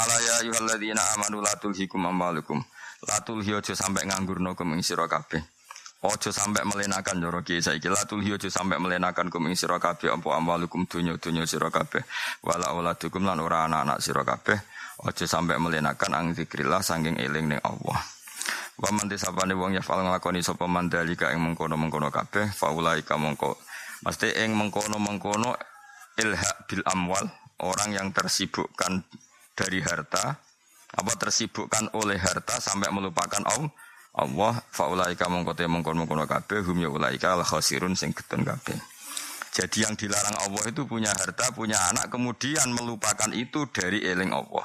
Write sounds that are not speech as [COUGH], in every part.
ta'ala ya ayyuhalladzina amanu la tulhikum amwalukum. La tulhi aja sampai nganggurno kum ing sira kabeh. Ojo sampai melenakan joro ki saiki la tulhi aja sampai melenakan kum ing sira kabeh apa amwalukum dunya-dunya sira kabeh. Wala auladukum lan ora anak-anak sira kabeh. Ojo sampai melenakan ang zikrillah sanging eling ning Allah. Wa man tisapane wong ya fal nglakoni sapa mandalika ing mengkono-mengkono kabeh faulaika mongko. Mesti ing mengkono-mengkono ilha bil amwal orang yang tersibukkan dari harta apa tersibukkan oleh harta sampai melupakan Allah Allah faulaika mongko te mongkon mongkono kabeh hum ya ulaika al khasirun sing getun kabeh. Jadi yang dilarang Allah itu punya harta, punya anak, kemudian melupakan itu dari eling Allah.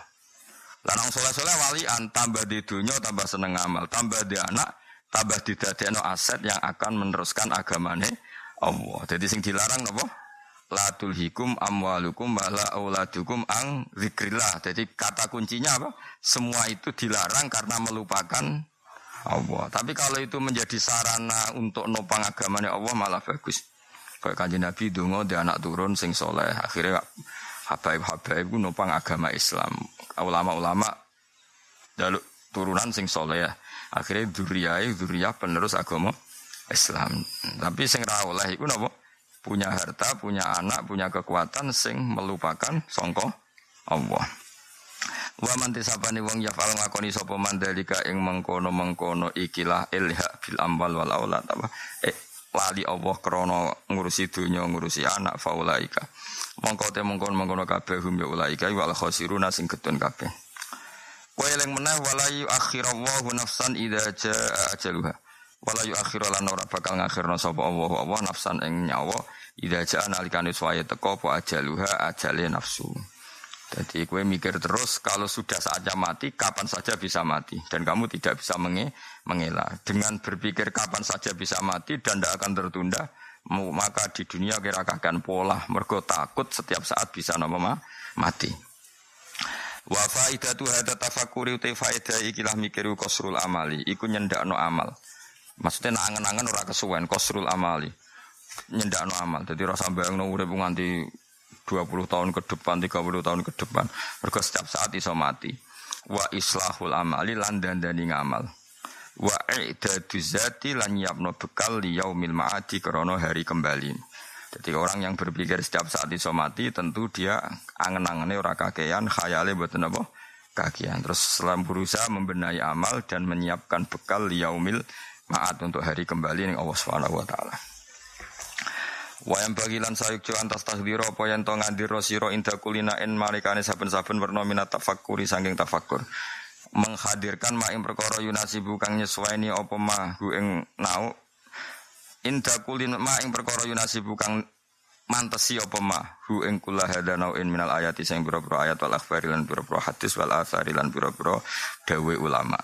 Lanang soleh soleh walian tambah di dunia tambah seneng amal, tambah di anak, tambah di no aset yang akan meneruskan agamane Allah. Jadi sing dilarang apa? Latul hikum amwalukum wala auladukum ang zikrillah. Jadi kata kuncinya apa? Semua itu dilarang karena melupakan Allah. Tapi kalau itu menjadi sarana untuk nopang agamanya Allah malah bagus. Kayak kanji Nabi dungo dia anak turun sing soleh. Akhirnya habaib-habaib itu nopang agama Islam. Ulama-ulama jaluk turunan sing soleh. Akhirnya duriyai, duriyah penerus agama Islam. Tapi sing ra oleh iku napa? Punya harta, punya anak, punya kekuatan sing melupakan songko Allah. Wa man tisabani wong yafal ngakoni sapa mandalika ing mengkono-mengkono ikilah ilha bil ambal wal aulad apa eh lali Allah krana ngurusi dunya ngurusi anak faulaika. Mongko te mengkono-mengkono kabeh hum ya ulaika wal khasiruna sing getun kabeh. Wa eling meneh wala yu akhirallahu nafsan idza jaa ajaluha. Wala yu akhira lan ora bakal ngakhirna sapa Allah Allah nafsan ing nyawa idza jaa nalikane suwaye teko apa ajaluha ajale nafsu. Jadi kue mikir terus kalau sudah saatnya mati, kapan saja bisa mati. Dan kamu tidak bisa menge mengelak. Dengan berpikir kapan saja bisa mati dan tidak akan tertunda, maka di dunia kira akan pola. Mergo takut setiap saat bisa nama mati. Wa faidatu hadza tafakkuri uti faidah ikilah mikiru kosrul amali. Iku nyendakno amal. Maksudnya nangan-nangan ora kesuwen kosrul amali. Nyendakno amal. Jadi rasa bayangno urip nganti 20 tahun ke depan, 30 tahun ke depan. Mereka setiap saat iso mati. Wa islahul amali lan dandani ngamal. Wa i'dadu zati lan yapno bekal li yaumil ma'adi krono hari kembali. Jadi orang yang berpikir setiap saat iso mati tentu dia angen-angene ora kakean, khayale mboten apa kakean. Terus selam berusaha membenahi amal dan menyiapkan bekal li yaumil ma'ad untuk hari kembali ning Allah Subhanahu wa taala. Wayang bagilan sayuk jo antas tahdiro apa yang to ngandiro siro inda kulina en malikane saben-saben werna minat tafakkuri saking tafakkur. Menghadirkan ma perkara yunasi bukang nyesuaini apa ma hu ing nau inda kulina ma perkara yunasi bukang mantesi apa ma hu ing kula hadanau in minal ayati sing pira-pira ayat wal akhbari lan pira-pira hadis wal athari lan pira-pira dawe ulama.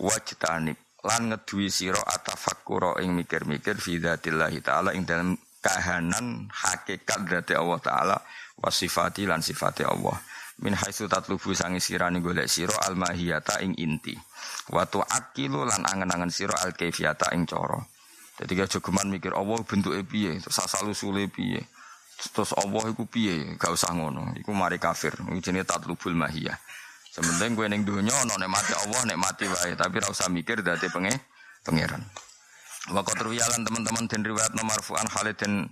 Wajtanib lan ngeduwi sira atafakkura ing mikir-mikir fi dzatillahi taala ing dalam kahanan hakikat dzati Allah taala wa sifati lan sifati Allah. Min haitsu tatlubu sangi sirani golek al mahiyata ing inti. Wa tuakilu lan angen-angen sira al kaifiyata ing cara. Jadi gak jogeman mikir Allah bentuke piye? Terus asal usule piye? Terus Allah iku piye? Gak usah ngono. Iku mari kafir. Jenenge tatlubul mahiyah Sementing gue neng dunia ono mati Allah mati wae, tapi ora usah mikir dadi penge pangeran. Waqat ruwiyalan teman-teman den riwayat nomor fu'an Khalid den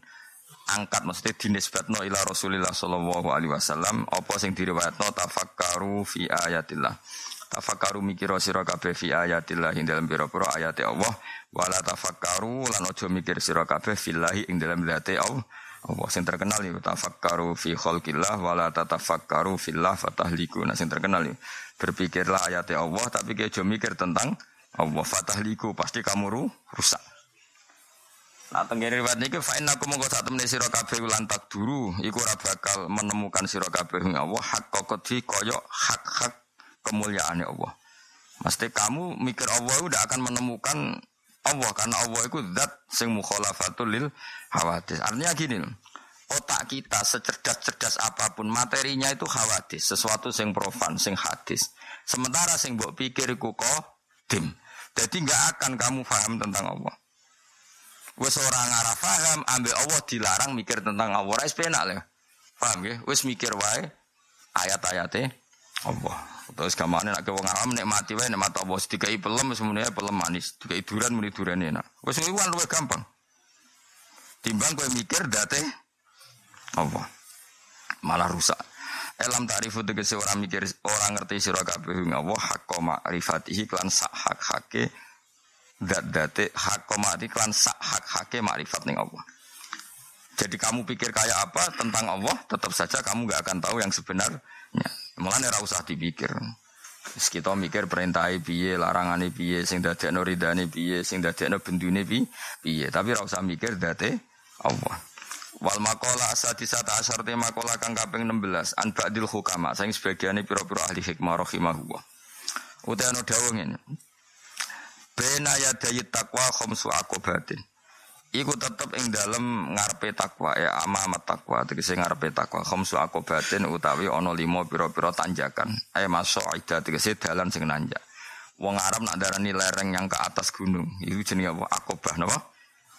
angkat mesti dinisbatno ila Rasulillah sallallahu alaihi wasallam apa sing diriwayatno tafakkaru fi ayatillah. Tafakkaru mikir sira kabeh fi ayatillah ing dalam pira-pira ayat Allah wala tafakkaru lan aja mikir sira kabeh fillahi ing dalam zate Allah. Allah sing terkenal ya tafakkaru fi khalqillah wala tatafakkaru fillah fatahliku. Nah sing terkenal ya berpikirlah ayat Allah tapi jauh mikir tentang Allah fatahliku pasti kamu ru, rusak. Nah tenggiri riwayat niki fa innakum mongko sak temene sira kabeh lan duru iku ora bakal menemukan sira kabeh Allah hak kokoti koyo hak-hak kemuliaannya Allah. Mesti kamu mikir Allah udah akan menemukan Allah karena Allah itu zat sing mukhalafatul lil hawadis. Artinya gini, otak kita secerdas-cerdas apa pun materinya itu hawadis, sesuatu sing profan, sing hadis. Sementara sing mbok pikir iku dim. Jadi nggak akan kamu paham tentang Allah. Wes orang arah paham, ambil Allah dilarang mikir tentang Allah. Rais penak lah. Paham ya? Wes mikir wae ayat-ayatnya Allah. Terus gamane nek wong awam nikmati wae nikmat Allah dikai pelem semuanya pelem manis, dikai duran muni duran enak. Wis kuwi luwih gampang. Timbang kowe mikir date Allah. Malah rusak. Elam ta'rifu tegese orang mikir orang ngerti sira kabeh Allah hakka ma'rifatihi klan sak hak hake dat date hakka ma'rifati klan sak hak hake makrifat ning Allah. Jadi kamu pikir kayak apa tentang Allah, tetap saja kamu gak akan tahu yang sebenarnya. Mulane ora usah dipikir. Wis kita mikir perintah piye, larangane piye, sing dadekno ridane piye, sing dadekno bendune piye. Tapi ora mikir date Allah. Wal makola asadisata asar te makola kang kaping 16 an ba'dil hukama sing sebagiane pira-pira ahli hikmah rahimahullah. Utai ana dawuh ngene. Bena yadayi takwa khamsu akobatin. Iku tetep ing dalem ngarepe takwa ya amamat takwa tegese ngarepe takwa khamsu akobatin utawi ana lima pira-pira tanjakan. Ay masuk ida tegese dalan sing nanjak. Wong Arab nak darani lereng yang ke atas gunung. Iku jenenge apa? Akobah napa?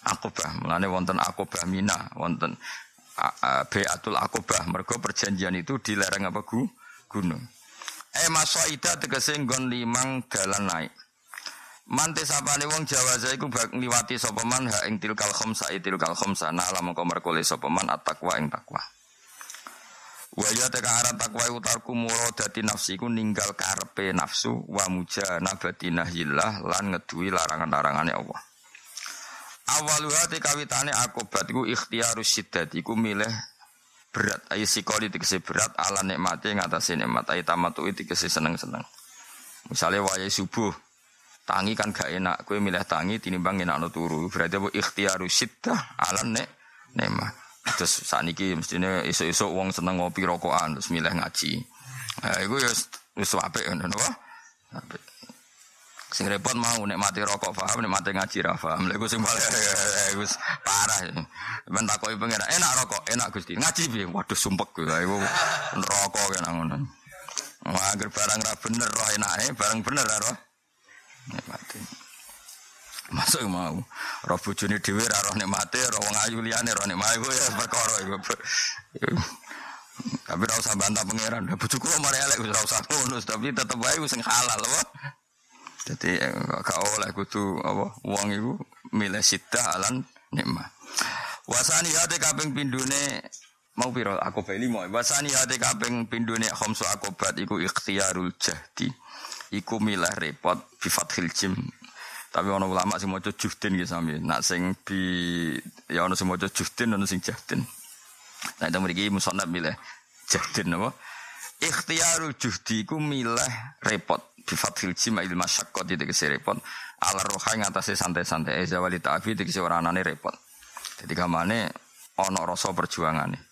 Akobah. Mulane wonten Akobah Mina, wonten Beatul Akobah. Mergo perjanjian itu di lereng apa gu? Gunung. Eh masoida tegese nggon limang dalan naik. Mante sapane wong Jawa saya iku bak ngliwati sapa man ha ing tilkal khamsa tilkal khamsa na alam mengko merkole sapa man ing takwa. Wa ya teka aran takwa utarku muradati nafsi ku ninggal karepe nafsu wa mujanabati nahyillah lan ngeduwi larangan-larangane Allah. Awaluha te kawitane akobat iku ikhtiarus siddat iku milih berat ayo sikoli tegese berat ala nikmate ngatasi nikmat ayo tamatu tegese seneng-seneng. Misalnya wayai subuh Tangi kan gak enak, kue milih tangi tinimbang enak no turu. Berarti apa ikhtiaru siddah alam nek nema. Terus saat ini mestinya isu-isu uang seneng ngopi rokokan terus milih ngaji. Nah, itu ya wis apik ngono? Apik. Sing repot mau nek mati rokok paham, nek mati ngaji ra paham. Lha iku sing paling [LAUGHS] wis parah. Men takoki pengen enak rokok, enak Gusti. Ngaji piye? Waduh sumpek kuwi. Iku rokok kan ngono. Wah, barang ra bener roh enake, barang bener ra roh nikmati. Masuk mau. Roh bojone dhewe ra roh nikmate, roh wong ayu liyane roh nikmate ya perkara iku. Tapi ora usah bantah pangeran. Bojoku mari elek wis ora usah ngono, tapi tetep wae sing halal apa. Jadi gak oleh kudu apa wong iku milih sita alan nikmat. Wasani hati kaping pindune mau piro aku bae limo. Wasani hati kaping pindune khamsu akobat iku ikhtiarul jahdi iku milah repot bi fathil. Tapi ana ulama sing maca juhdin gitu sami. Nak sing bi ya ana sing maca juhdin ana sing jahdin. Nah itu mriki musannaf milih jahdin apa? Ikhtiarul juhdi iku milah repot bi fathil jim il masyaqqat itu kese repot. Ala roha ing santai-santai eza wali ta'fi dikese ora anane repot. Jadi kamane ana rasa perjuangane.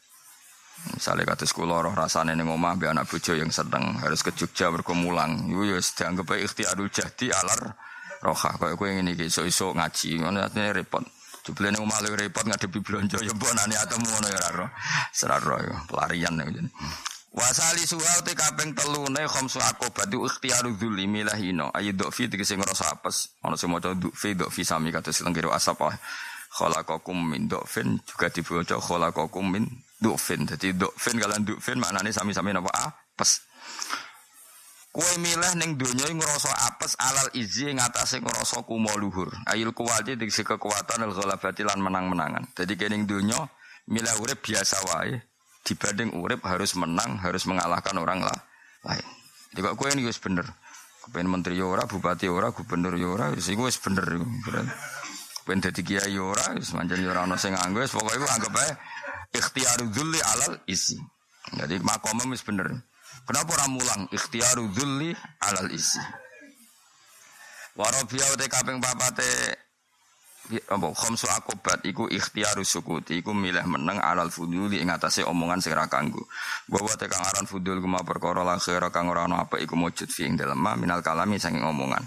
Misalnya kata sekolah roh rasanya nih ngomah be anak bojo yang sedang harus ke Jogja berkemulang. Itu ya dianggap ikhtiarul jadi alar roha. Kayak gue ini iso iso ngaji, mana artinya repot. Nih ngomah repot ngadepi belanja ya bon ane atau mau ya raro, seraro ya pelarian jadi. Wasali suhal te kaping telu ne khamsu akobat ikhtiaru dzulli milahino ayu dofi tegese ngrasa apes ana sing maca dofi dofi sami kata silengkiro asap ah khalaqakum min dofin juga dibaca khalaqakum min Dukfin. Jadi dukfin kalian dukfin maknanya sami-sami apa apes. Kue milih neng dunia ngerasa apes alal izi ngatasi ngerasa kumo luhur. Ayil kuwati diksi kekuatan al ghalabati lan menang-menangan. Jadi kening dunia milih urip biasa wae dibanding urip harus menang, harus mengalahkan orang lah lain. Jadi kok kue ini gus bener. Kepen menteri yora, ya bupati yora, ya gubernur yora, ya wis iku wis bener. Kepen dadi kiai yora, wis yora ana sing nganggo, pokoke iku anggap ae ikhtiaru dzulli alal isi. Jadi makomem wis bener. Kenapa orang mulang ikhtiaru dzulli alal isi? Warabia te kaping papate apa khamsu akobat iku ikhtiaru sukuti iku milih meneng alal fuduli ing atase omongan sing ra kanggo. Bahwa te kang aran fudul kuma perkara la kang ora ana apa iku mujud fi ing dalem minal kalami saking omongan.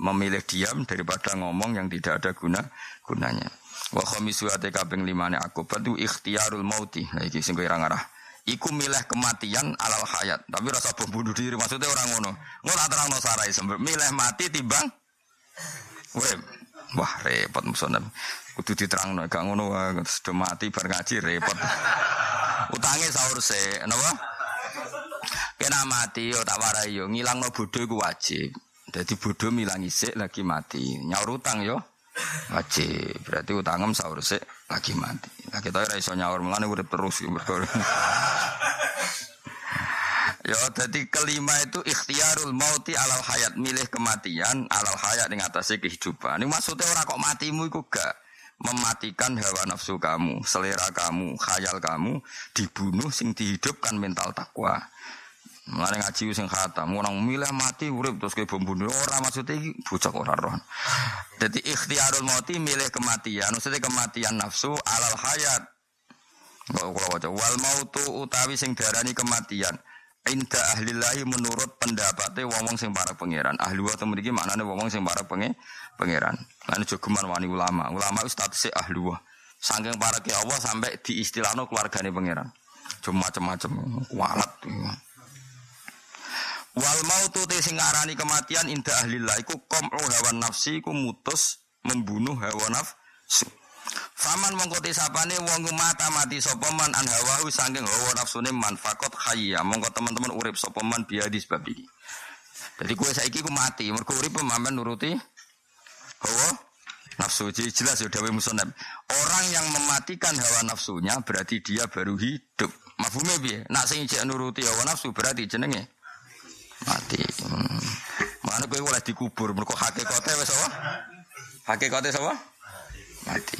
Memilih diam daripada ngomong yang tidak ada guna gunanya. Wa khamisu ate kaping limane aku batu ikhtiarul mauti. Nah iki sing kowe ngarah. Iku milih kematian alal hayat. Tapi rasa bom bunuh diri maksudnya orang ngono. Ngono terangno sarai sembel milih mati timbang urip. Wah repot musonab. Kudu diterangno gak ngono sudah mati bar ngaji repot. [LAUGHS] Utange sahur se, napa? Kena mati yo tak warai yo ngilangno bodho iku wajib. Dadi bodho milang isik lagi mati. Nyaur utang yo wajib. Berarti utangem sahur sik lagi mati. Lah kita ora iso nyaur mulane urip terus. [LAUGHS] Ya, jadi kelima itu ikhtiarul mauti alal hayat, milih kematian alal hayat ning atase kehidupan. Ini maksudnya orang kok matimu iku gak mematikan hawa nafsu kamu, selera kamu, khayal kamu dibunuh sing dihidupkan mental takwa. Mulane ngaji sing khatam, orang milih mati urip terus ke bom bunuh ora maksudnya bocah ora roh. Jadi ikhtiarul mauti milih kematian, maksudnya kematian nafsu alal hayat. Waca wal mautu utawi sing darani kematian. Inda ahlillahi menurut pendapatnya wong-wong sing para pangeran. Ahli wa iki maknane wong-wong sing para penge pangeran. Lan jogeman wani ulama. Ulama itu statusnya ahli wa. Saking para ke Allah sampai diistilahno keluargane pangeran. Cuma macam-macam kualat. Wal mautu te sing arani kematian inda ahlillah iku qam'u hawa nafsi iku mutus membunuh hawa nafsu. Faman mongko sapane wong mata mati sapa man an hawahu saking hawa nafsune man fakot hayya mongko teman-teman urip sapa man biadi sebab iki. Jadi kue saiki ku mati mergo urip pemamen nuruti hawa nafsu. Jadi jelas ya dawe musonab. Orang yang mematikan hawa nafsunya berarti dia baru hidup. Mafhume piye? Nak sing jek nuruti hawa nafsu berarti jenenge mati. Hmm. Mana kowe oleh dikubur mergo hakikate wis apa? Hakikate sapa? mati.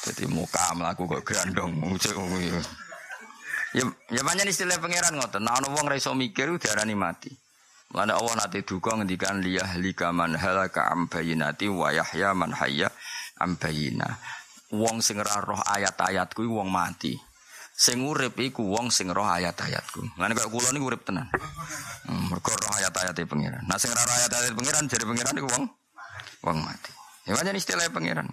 Jadi muka melaku kok grandong muncul Ya ya banyak istilah pangeran ngoten. Nah ono wong iso mikir diarani mati. Mulane Allah nate duka ngendikan liyah lika man halaka am bayinati wa yahya man hayya am. Wong sing roh ayat-ayatku wong mati. Sing urip iku wong sing roh ayat-ayatku. Mulane kaya kula niku urip tenan. Hmm, mergo roh ayat-ayate pangeran. Nah sing roh ayat-ayate pangeran jare pangeran iku wong wong mati. Ya banyak istilah pangeran.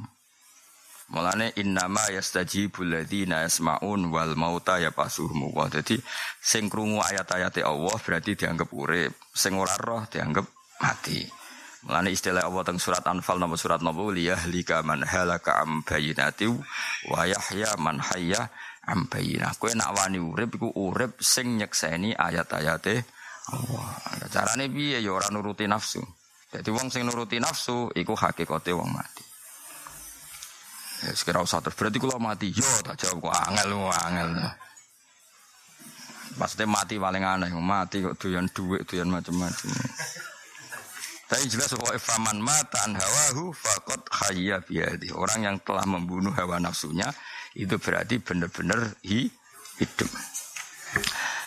Mulane innama yastajibul ladzina yasmaun wal mauta ya pasuhum wa. Dadi sing krungu ayat-ayate Allah berarti dianggap urip, sing ora roh dianggap mati. Mulane istilah Allah teng surat Anfal nomor surat nomor liyahlika man halaka am bayinati wa yahya man hayya am bayinah. Kowe nak wani urip iku urip sing nyekseni ayat-ayate Allah. Carane piye ya ora nuruti nafsu. Jadi wong sing nuruti nafsu iku hakikate wong mati. Ya sekira usah terus berarti kalau mati yo tak jawab kok angel angel. Pasti mati paling aneh, mati kok doyan duit, doyan macam-macam. Tapi jelas bahwa faman mata an hawahu fakot hayya biadi. Orang yang telah membunuh hawa nafsunya itu berarti benar-benar hidup.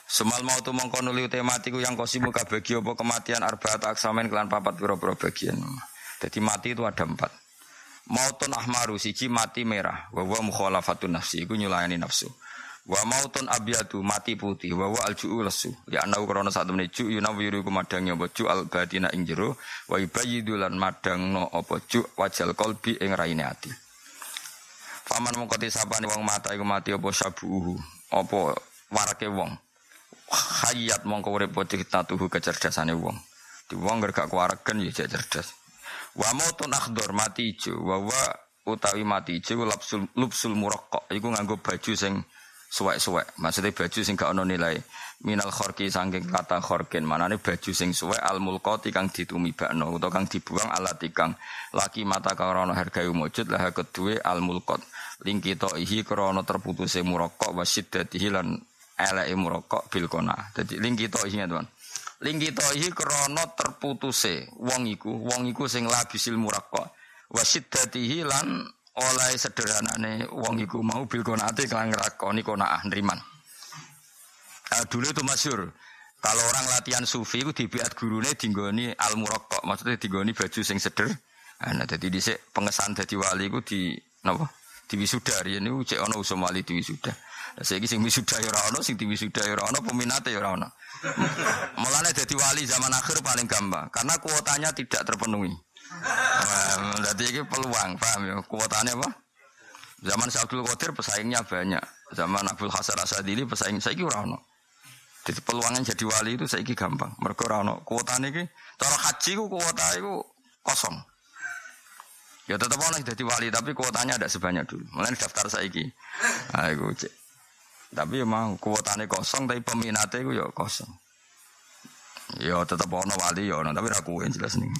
Semal mau tu mengkonuli tematiku yang kosimu bagi apa kematian arbaat aksamen kelan papat pira-pira bagian. Jadi mati itu ada empat. Mautun ahmaru siji mati merah, wa wa mukhalafatun nafsi iku nyulayani nafsu. Wa mautun abyadu mati putih, wa wa alju'u. Ya anau krana sak temene ju yuna wiru ku madangi apa ju al batina ing jero, wa ibayidu lan madangno apa ju wajal kolbi ing raine ati. Faman mongko sapane wong mata iku mati apa sabuhu, apa warake wong hayat mongko urip kita tuhu kecerdasane wong. Di wong gak kuwaregen ya cerdas. Wa mautun akhdar mati ijo, wa wa utawi mati ijo lapsul lupsul muraqqaq iku nganggo baju sing suwek-suwek. Maksudnya baju sing gak ono nilai. Minal khorki saking kata khorkin. Manane baju sing suwek al mulqati kang ditumibakno utawa kang dibuang alat ikang laki mata karono harga wujud lah kedue al mulqat. Lingkito ihi krono terputusé muraqqaq wasiddatihi lan eleke merokok bil kona. Dadi ling kita isinya teman. Ling kita iki krana terputuse wong iku, wong iku sing labisil murakok. Wasiddatihi lan oleh sederhanane wong iku mau bil konate kelan ngrakoni konaah nriman. Nah, dulu itu masyur. Kalau orang latihan sufi itu dibiat gurune dinggoni al murokok, maksudnya dinggoni baju sing seder. Nah, jadi dhisik pengesan dadi wali iku di napa? Di wisuda ini cek ono usum wali di wisuda. Saiki sing wisuda ya ora ono, sing diwisuda ya ora peminate ya. Mulane dadi wali zaman akhir paling gampang karena kuotanya tidak terpenuhi. Jadi ini peluang, paham ya? Kuotanya apa? Zaman Abdul Qadir pesaingnya banyak. Zaman Abdul Hasan Asadili pesaing saya ora ono. Jadi peluangnya jadi wali itu saya gampang. Mereka ono. Kuotanya ini, cara haji ku kuota itu kosong. Ya tetap ono jadi wali tapi kuotanya ada sebanyak dulu. Mulai daftar saya Nah, cek. Tapi ya mau kuotane kosong tapi peminatnya itu ya kosong. Ya tetap ono wali ya ono tapi ra kuwe jelas nih.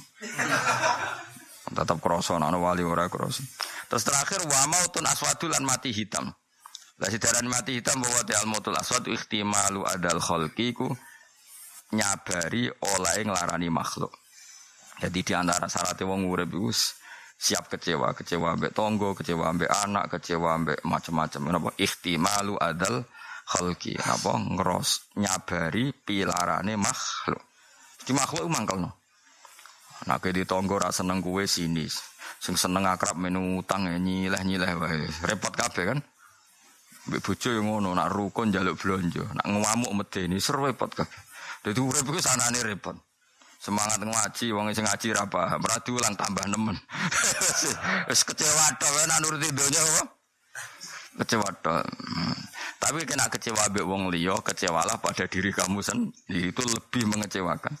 [LAUGHS] tetap kroso ono wali ora kroso. Terus terakhir wa mautun aswadul lan mati hitam. Lah sidaran mati hitam bahwa al mautul aswad ihtimalu adal khalqi ku nyabari oleh nglarani makhluk. Jadi di antara syaratnya wong urip iku siap kecewa, kecewa ambek tonggo, kecewa ambek anak, kecewa ambek macam-macam. Kenapa? Ihtimalu adal khalqi. Apa ngeros nyabari pilarane makhluk. Di makhluk mangkelno. Nah, kayak di tonggo rasa seneng kue sinis. Sing seneng akrab menu utang ya nyileh-nyileh wae. Repot kabeh kan? Mbek bojo yang ngono, nak rukun jaluk blonjo, nak ngamuk medeni seru repot kabeh. Dadi urip iku sanane repot. Semangat ngaji, wong sing ngaji ra paham, ora diulang tambah nemen. [LAUGHS] Wis kecewa tok nek nuruti donya apa? Kecewa tok. Tapi kena kecewa mbek wong liya, kecewalah pada diri kamu sendiri. Itu lebih mengecewakan.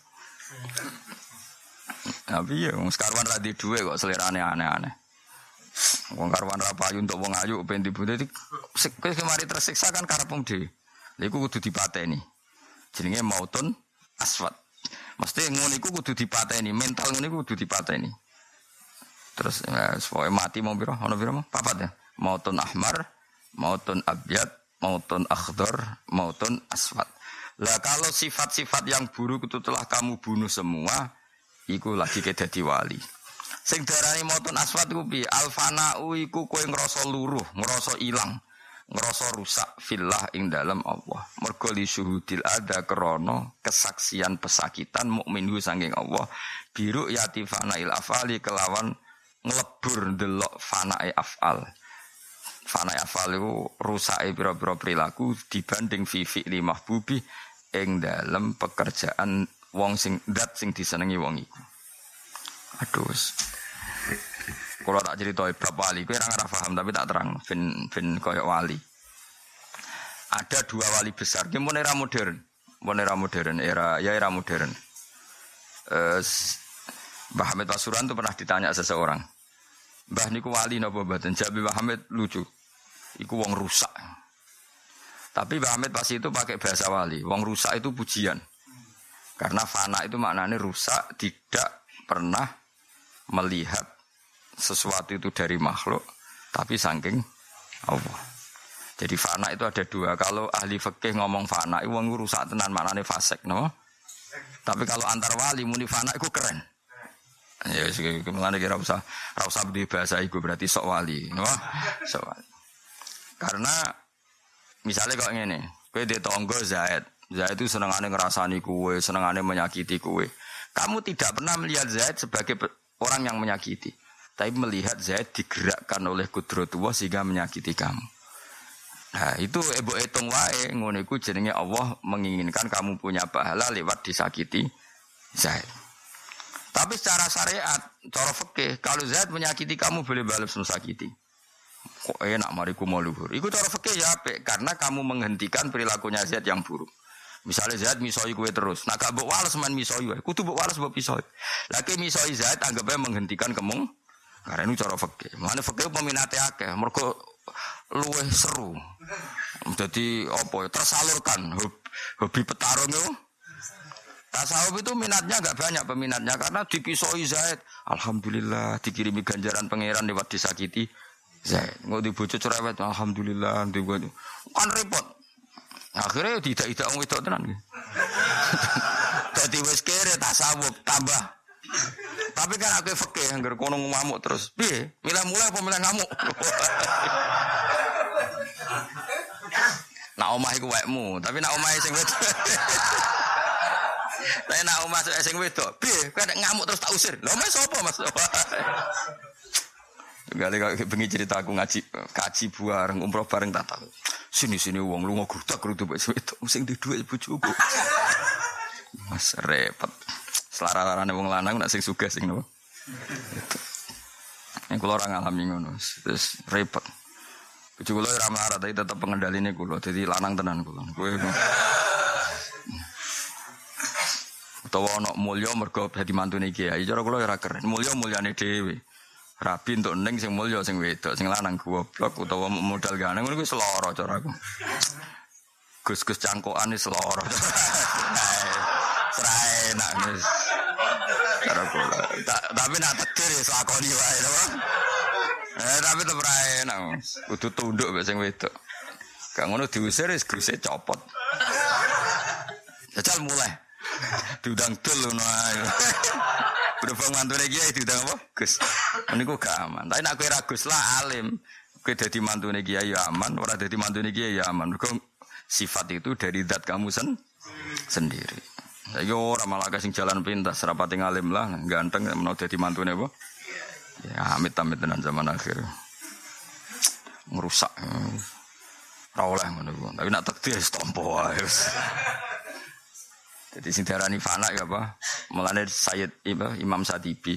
Tapi ya wong sekarwan ra di duwe kok selerane aneh-aneh. Wong karwan ra payu untuk wong ayu ben iki kowe kemari tersiksa kan karepmu dhewe. Lha iku kudu dipateni. Jenenge mautun aswat. Mesti ngono iku kudu dipateni, mental ngono iku kudu dipateni. Terus ya, supaya mati mau biro, ono biro mau papat ya. Mautun ahmar, mautun abyad, mautun akhdar, mautun aswad. Lah kalau sifat-sifat yang buruk itu telah kamu bunuh semua, iku lagi ke wali. Sing darani mautun aswad iku piye? Alfanau iku kowe ngrasa luruh, ngrasa ilang ngerasa rusak filah ing dalam Allah. Mergo li syuhudil ada krana kesaksian pesakitan mukmin sanging Allah. Biru yati fanail afali kelawan ngelebur delok fanae afal. Fanae afal itu rusake pira-pira perilaku dibanding fifi lima bubi ing dalam pekerjaan wong sing dat sing disenengi wong iku. Aduh. Kalau tak cerita bab wali, kue orang paham tapi tak terang. Ben ben koyok wali. Ada dua wali besar. Ini pun era modern, pun era modern, era ya era modern. Uh, Mbah Hamid Pasuruan itu pernah ditanya seseorang. Mbah niku wali napa mboten? Jabi Mbah Hamid lucu. Iku wong rusak. Tapi Mbah Hamid pasti itu pakai bahasa wali. Wong rusak itu pujian. Karena fana itu maknanya rusak, tidak pernah melihat sesuatu itu dari makhluk, tapi saking Allah. Jadi fana itu ada dua. Kalau ahli fikih ngomong fana, itu rusak tenan maknanya fasek, no? Tapi kalau antar wali muni fana itu keren. Ya, ke mana kira usah, usah di bahasa itu berarti sok wali, no? Sok wali. Karena misalnya kok ini, kue di tonggo Zaid, Zaid itu senengannya ngerasani kue, senengannya menyakiti kue. Kamu tidak pernah melihat Zaid sebagai orang yang menyakiti. Tapi melihat Zaid digerakkan oleh kudrotullah sehingga menyakiti kamu. Nah, itu ibu hitung wae ngono iku jenenge Allah menginginkan kamu punya pahala lewat disakiti Zaid. Tapi secara syariat, cara fikih, kalau Zaid menyakiti kamu boleh balas sakiti. Kok enak mariku mau luhur. Iku cara fikih ya apik karena kamu menghentikan perilakunya Zaid yang buruk. Misalnya Zaid misoi kue terus, nah gak walas man misoi kue, kutu bawa walas bawa pisoi. Lagi misoi Zaid anggapnya menghentikan kemung, karena ini cara fakih. Mana fakih peminatnya akeh, mereka luweh seru. Jadi apa ya tersalurkan hobi petarung itu. Tasawuf itu minatnya agak banyak peminatnya karena dipisoi Zaid. Alhamdulillah dikirimi ganjaran pangeran lewat disakiti Zaid. Nggak dibujuk cerewet, alhamdulillah dibujuk. Kan repot. Akhirnya tidak tidak orang itu tenan. Jadi [LAUGHS] wes kere tasawuf tambah. Tapi kan aku fakih yang kono ngamuk terus. Piye? Milih mulai apa milih ngamuk? nak omah iku wekmu, tapi nak omah sing wedok. Tapi nak omah sing wedok, piye? Kowe ngamuk terus tak usir. Lha omah sapa Mas? Kali kok bengi cerita aku ngaji kaji bareng umroh bareng tak. Sini sini uang lu ngogrutak gerutu mbek itu sing di dhuwit bojoku. Mas repot. Selara-larane wong lanang nak sing sugih sing nopo. Yang kula ora ngalami ngono. Terus repot. Bojo kula ora melarat tapi tetep pengendaline kula. Dadi lanang tenan kula. Kowe utawa ana mulya mergo dadi mantune kiai. Cara kula ora keren. Mulya mulyane dhewe. Rabi untuk neng sing mulya sing wedok, sing lanang goblok utawa modal ganteng ngono kuwi seloro cara aku. Gus-gus cangkokan wis lara. [LAUGHS] Serai kula. Tapi nak tekir wis lakoni wae to. Eh tapi tetep ra enak. Kudu tunduk mek sing wedok. Gak ngono diusir wis guse copot. Jajal mulai. Diundang dul ngono ae. Berhubung mantune kiai diundang apa? Gus. Niku gak aman. Tapi nak kowe ra Gus lah alim. Kowe dadi mantune kiai ya aman, ora dadi mantune kiai ya aman. Mergo sifat itu dari zat kamu sen sendiri. Saiki ora malah sing jalan pintas, rapati ngalim lah, ganteng menawa dadi mantune? Ya amit-amit tenan zaman akhir. Ngerusak. Ora oleh ngono. Tapi nak takdir wis tompo wae wis. Jadi sing diarani fana ya apa? Mulane Sayyid Imam Satibi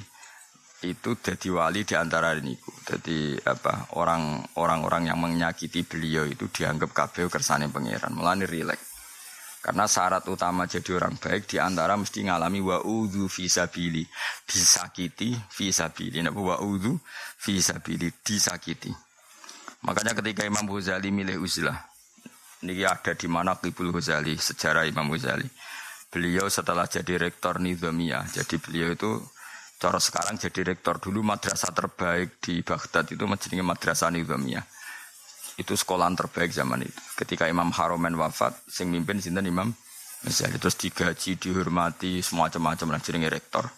itu jadi wali di antara niku. Jadi apa? Orang orang-orang yang menyakiti beliau itu dianggap kabeh kersane pangeran. Mulane rileks. Karena syarat utama jadi orang baik di antara mesti ngalami wa udhu fisabili disakiti fisabili. Nah, wa udhu fisabili disakiti. Makanya ketika Imam Ghazali milih uzlah, ini ada di mana Qibul Ghazali, sejarah Imam Ghazali. Beliau setelah jadi rektor Nizamiyah, jadi beliau itu cara sekarang jadi rektor dulu madrasah terbaik di Baghdad itu menjadi madrasah Nizamiyah. Itu sekolah terbaik zaman itu. Ketika Imam Haromen wafat, sing mimpin sinten Imam Ghazali terus digaji, dihormati, semacam-macam lah jadi rektor.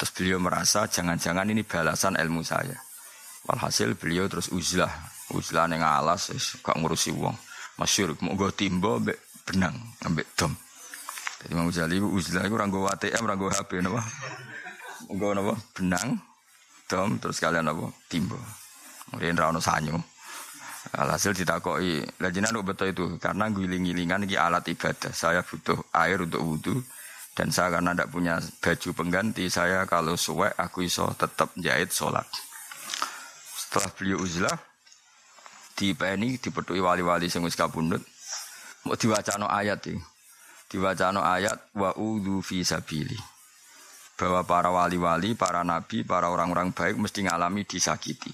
Terus beliau merasa jangan-jangan ini balasan ilmu saya. Walhasil beliau terus uzlah, uzlah yang alas, gak ngurusi uang. Masyur, mau gue timbo, benang, ambek dom. Jadi Imam Ghazali uzlah itu ranggo ATM, ranggo HP napa? Nggo napa? Benang, dom terus kalian napa? Timbo. Kemudian ra ono sanyo. Alhasil ditakoki, lah jenengan betul itu karena giling-gilingan iki alat ibadah. Saya butuh air untuk wudhu dan saya karena tidak punya baju pengganti, saya kalau suwek aku iso tetap jahit sholat. Setelah beliau uzlah, di PNI dipetui wali-wali sing wis kabundut, mau diwacano ayat iki diwacano ayat wa udhu fi sabili. Bahwa para wali-wali, para nabi, para orang-orang baik mesti ngalami disakiti.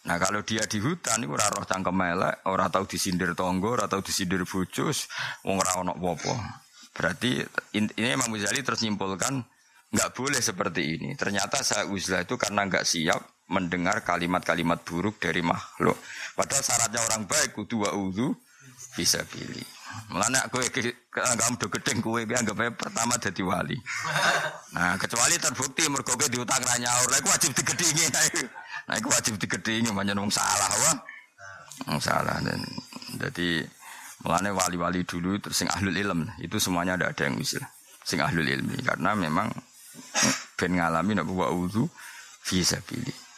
Nah kalau dia di hutan itu roh cangkem elek, ora tahu disindir tonggo, ora tahu disindir bujus, wong ora ono apa Berarti ini Imam Ghazali terus nyimpulkan nggak boleh seperti ini. Ternyata saya uzlah itu karena nggak siap mendengar kalimat-kalimat buruk dari makhluk. Padahal syaratnya orang baik kudu wa udhu bisa pilih. Mulane kowe anggap do gedeng ki anggap pertama dadi wali. Nah, kecuali terbukti mergo kowe diutang ra nyaur, lha wajib digedhingi. Nah, iku wajib digedhingi pancen wong salah wah. Salah dan jadi mulane wali-wali dulu terus sing ahlul ilm itu semuanya ada ada yang usil. Sing ahlul ilmi karena memang ben ngalami nek wa uzu fi sabilillah.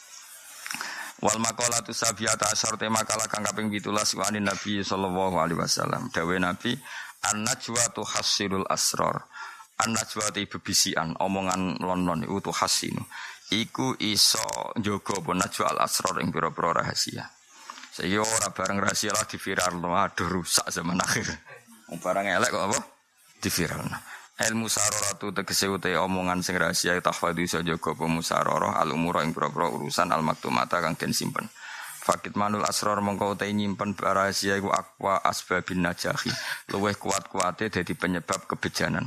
Wal maqalatu sabiyata asyar tema kala kang kaping 17 wa anin Nabi sallallahu alaihi wasallam. Dawe Nabi an-najwa tuhassirul asrar. An-najwa te bebisian omongan lon-lon iku tuhassinu. Iku iso njogo apa najwa al asrar ing pira-pira rahasia. Saya ora bareng rahasia lah di viral aduh rusak zaman akhir. Barang elek kok apa? Di viral. ilmu saroratu tegese uta omongan sing rahasia tahfadhu iso jaga apa musararah al umura ing pira urusan al maktumata kang den simpen Fakit manul asror mongko uta nyimpen rahasia iku akwa asbabin najahi luweh kuat-kuate dadi penyebab kebejanan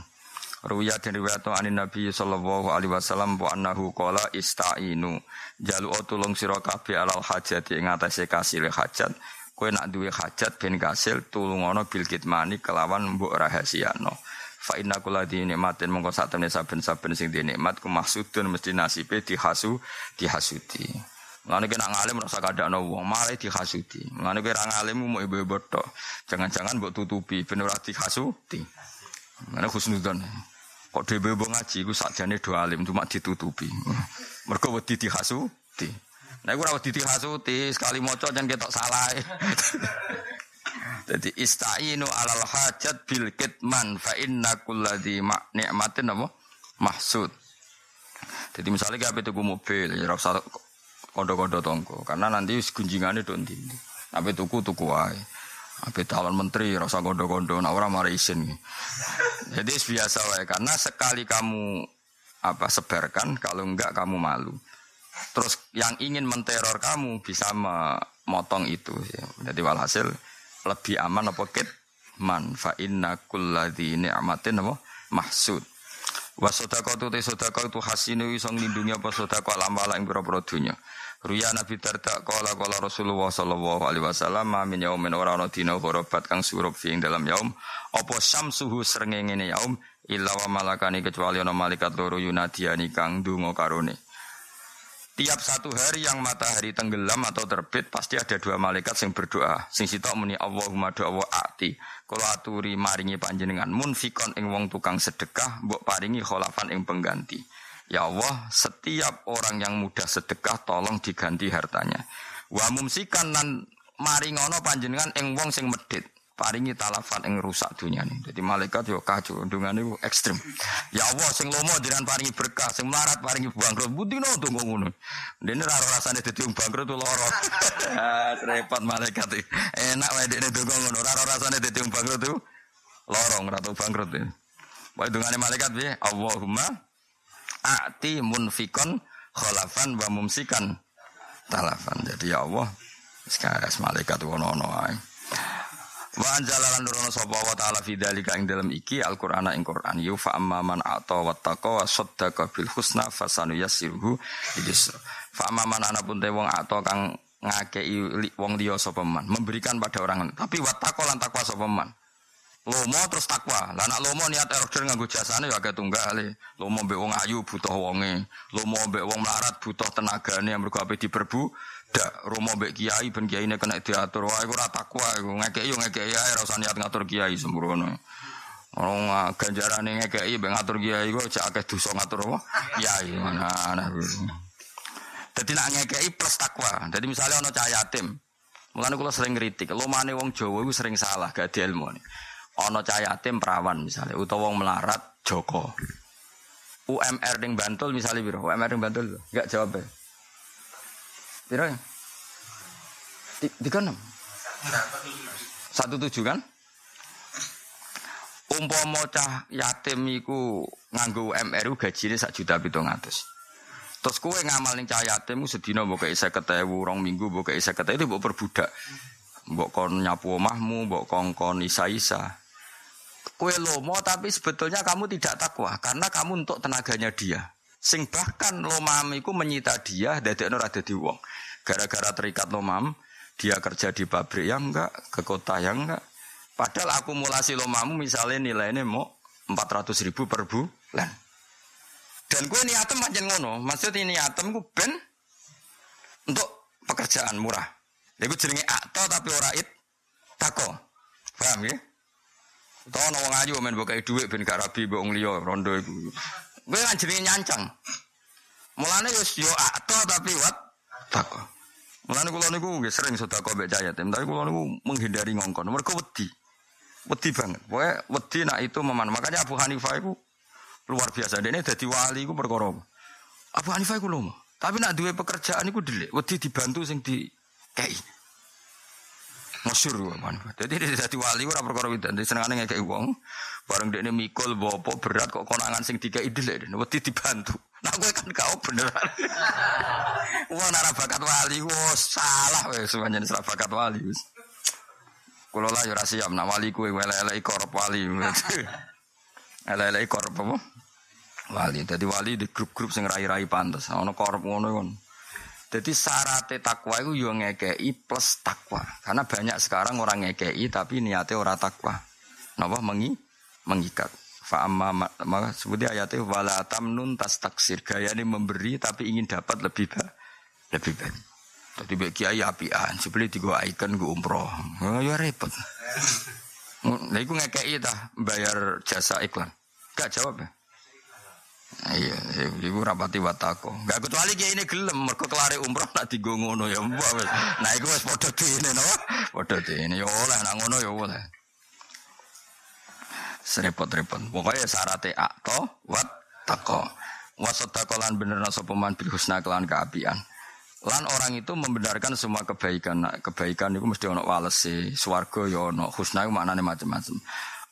Ruya dan riwayat anin Nabi sallallahu alaihi wasallam wa annahu qala istainu jalu tulung sira kabeh alal hajat ing atase kasil hajat kowe nak duwe hajat ben kasil tulungono bil kitmani kelawan mbok rahasiano Fa inna kula di nikmatin mongko sak temne saben-saben sing di nikmat ku maksudun mesti nasibe dihasu dihasuti. Mulane kena ngalim rasa kadakno wong malah dihasuti. Mulane kowe ra ngalim mau ibu-ibu. Jangan-jangan mbok tutupi ben ora dihasuti. Mulane husnudzon. Kok dhewe mbok ngaji iku sakjane do alim cuma ditutupi. Mergo wedi dihasuti. Nek ora wedi dihasuti sekali maca jan ketok salah. [LAUGHS] Jadi istainu alal hajat bil kitman fa inna kulladzi nikmatin apa mahsud. Jadi misalnya kayak tuku mobil ya rasa kondo-kondo tonggo karena nanti gunjingannya itu nanti. Apa tuku tuku wae. Apa calon menteri rasa kondo-kondo nah orang marah isin. Jadi biasa wae karena sekali kamu apa sebarkan kalau enggak kamu malu. Terus yang ingin menteror kamu bisa memotong itu. Jadi walhasil lebih aman apa kit man fa inna kulladzi ni'matin apa mahsud wa sadaqatu te sedekah tu hasinu iso nglindungi apa sedekah alam-alam ing pira-pira dunya Ruya Nabi Darda kala kala Rasulullah sallallahu alaihi wasallam min yaumin ora ana dina kang surup fi dalam yaum apa syamsuhu srengenge yaum illa wa malakani kecuali ana malaikat loro yunadiani kang donga karone Tiap satu hari yang matahari tenggelam atau terbit pasti ada dua malaikat yang berdoa. Sing sitok muni Allahumma doa ati. Kalau aturi maringi panjenengan munfikon ing wong tukang sedekah, mbok paringi kholafan ing pengganti. Ya Allah, setiap orang yang mudah sedekah tolong diganti hartanya. Wa mumsikan nan maringono panjenengan ing wong sing medit paringi talafat yang rusak dunia ini. Jadi malaikat yo kacau, dengan itu ekstrim. Ya Allah, sing lomo jangan paringi berkah, sing melarat paringi bangkrut. Budi no tunggu ngono. Dene raro rasane dadi wong bangkrut loro. [LAUGHS] Ah, repot malaikat iki. Enak wae dene tunggu ngono. Raro rasane dadi wong bangkrut tuh loro ora tau bangkrut. Wae dungane malaikat piye? Allahumma a'ti munfikon khalafan wa mumsikan. Talafan. Jadi ya Allah, sekarang malaikat ono-ono ae. Wa anjalalan nurono sapa wa ta'ala fi dzalika ing dalam iki Al-Qur'ana ing Qur'an. Yu fa amma man ata wa taqa wa saddaqa bil husna fasanu yasiruhu idis fa amma man ana pun te wong ata kang ngakei wong liya sapa man memberikan pada orang tapi wa taqa lan takwa sapa man lomo terus takwa. Lah nak lomo niat order nganggo jasane ya akeh tunggale lomo mbek wong ayu butuh wonge. Lomo mbek wong melarat butuh tenagane mergo ape diperbu. Dak romo mbek kiai ben kiai ini kena diatur. Wah iku ora takwa iku. Ngekeki yo ngekeki ae ora usah niat ngatur kiai sembrono. Orang ganjaran yang ngekeki mbek ngatur kiai iku cek akeh dosa ngatur apa? Kiai mana nah Jadi nak ngekeki plus takwa. Jadi misalnya ono cah yatim, mulane kula sering ngritik, lomane wong Jawa iku sering salah, gak di ilmu. Ono cah yatim perawan misalnya, utawa wong melarat Joko. UMR ding Bantul misalnya biro, UMR ding Bantul, gak jawab ya. Piro ya? Tiga enam. Satu tujuh kan? Umpama cah yatim iku nganggo MRU gajine sak juta pitung atus. Terus kue ngamal ning cah yatim sedina mbok kei 50.000, rong minggu mbok kei 50.000 itu mbok perbudak. Mbok kon nyapu omahmu, mbok kongkon isa-isa. Kue lomo tapi sebetulnya kamu tidak takwa karena kamu untuk tenaganya dia. Sing bahkan lomam iku menyita dia dadekno ora dadi wong. Gara-gara terikat lomam, dia kerja di pabrik yang enggak, ke kota yang enggak. Padahal akumulasi lomamu misalnya nilainya mau 400 ribu per bulan. Dan gue niatem panjang ngono, maksudnya niatem gue ben untuk pekerjaan murah. Jadi gue jenenge akto tapi ora it tako. Paham ya? Tahu nawang ayu men bukai duit ben gak rabi mbok rondo iku. Gue kan jenenge nyancang. Mulane yo yo akto tapi wat tako. Mulane kula niku nggih sering sedekah mbek cah yatim, tapi kula niku menghindari ngongkon. Mergo wedi. Wedi banget. Pokoke wedi nak itu meman. Makanya Abu Hanifah itu luar biasa. Dene dadi wali iku perkara Abu Hanifah iku lomo. Tapi nak duwe pekerjaan iku delik, wedi dibantu sing di kei. Masyur Hanifah. Jadi dia dadi wali ora perkara widan. Dadi senengane ngekei wong. Bareng dekne mikul bopo berat kok konangan sing dikei delik. Wedi dibantu. Nah gue kan kau beneran. [LAUGHS] Wong nara bakat wali, wah salah wes semuanya nara bakat wali. Wes. Kulo lah yo siap nak wali kue lele korup wali. [LAUGHS] Korup apa? Wali. Jadi wali di grup-grup sing rai-rai pantas. Ono korup ngono kon. Jadi syarat takwa itu yo ngekei plus takwa. Karena banyak sekarang orang ngekei tapi niatnya orang takwa. Napa mengi mengikat. Fa amma maka sebutnya ayatnya wala tamnun tas taksir. Gaya ini memberi tapi ingin dapat lebih baik. Lebih baik. Tadi bagi kiai apian, sebeli tiga ikon gue umroh. Oh, ya repot. [LAUGHS] Nah, itu ngekei dah bayar jasa iklan. Gak jawab ya? Iya, ibu rapati watako. Gak kecuali kiai ini gelem, mereka kelari umroh nak ngono ya mbak. Nah, itu wes podo ini, no? Podo ini, ya oleh, nak ya oleh. Serepot-repot. Pokoknya syaratnya akto, wat, tako. Wasatakolan bener nasopeman bil husna kelan keapian. Lan orang itu membenarkan semua kebaikan. Nah, kebaikan itu mesti ono walese, swarga ya ono, husna itu maknanya macam-macam.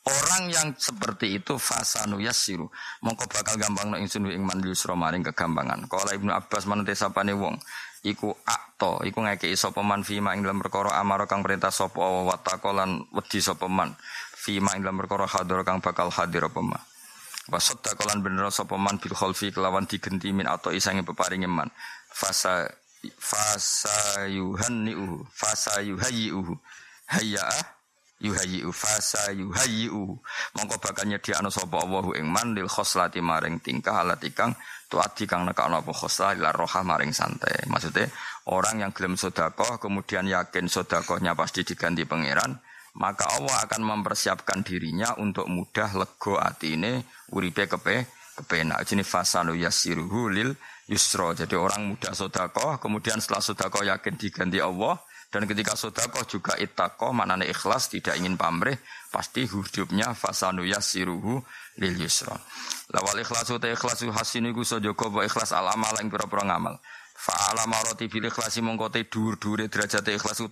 Orang yang seperti itu fasanu yasiru. Mongko bakal gampang no ingsun ing man yusra maring kegampangan. Kala Ibnu Abbas manute sapane wong iku akto, iku ngekeki sapa man fima ing dalam perkara amara kang perintah sapa wa taqalan wedi sapa man. Fima ing dalam perkara hadir kang bakal hadir apa ma. Wa sadaqalan bener sapa man bil khalfi kelawan digenti min atau isange peparinge man. Fasa fasa yuhanniu fasa yuhayyi'uhu hayya yuhayyi'u fasa yuhayyi'u mongko bakal nyediakno sapa Allahu ing man lil khoslati maring tingkah alat ikang tuati kang nekakno apa khoslah ila roha maring santai. Maksudnya orang yang gelem sodakoh kemudian yakin sodakohnya pasti diganti pangeran maka Allah akan mempersiapkan dirinya untuk mudah lego atine uripe kepe kepenak. Jenis fasanu yasiruhu lil yusro jadi orang mudah sodako kemudian setelah sodako yakin diganti Allah dan ketika sodako juga itako maknanya ikhlas tidak ingin pamrih pasti hidupnya fasanu yasiruhu lil yusro lawal ikhlasu te ikhlasu hasini ku sojoko ikhlas al amal yang pura-pura ngamal Fa'ala maroti bil ikhlasi mongko te dhuwur-dhuwure derajate ikhlas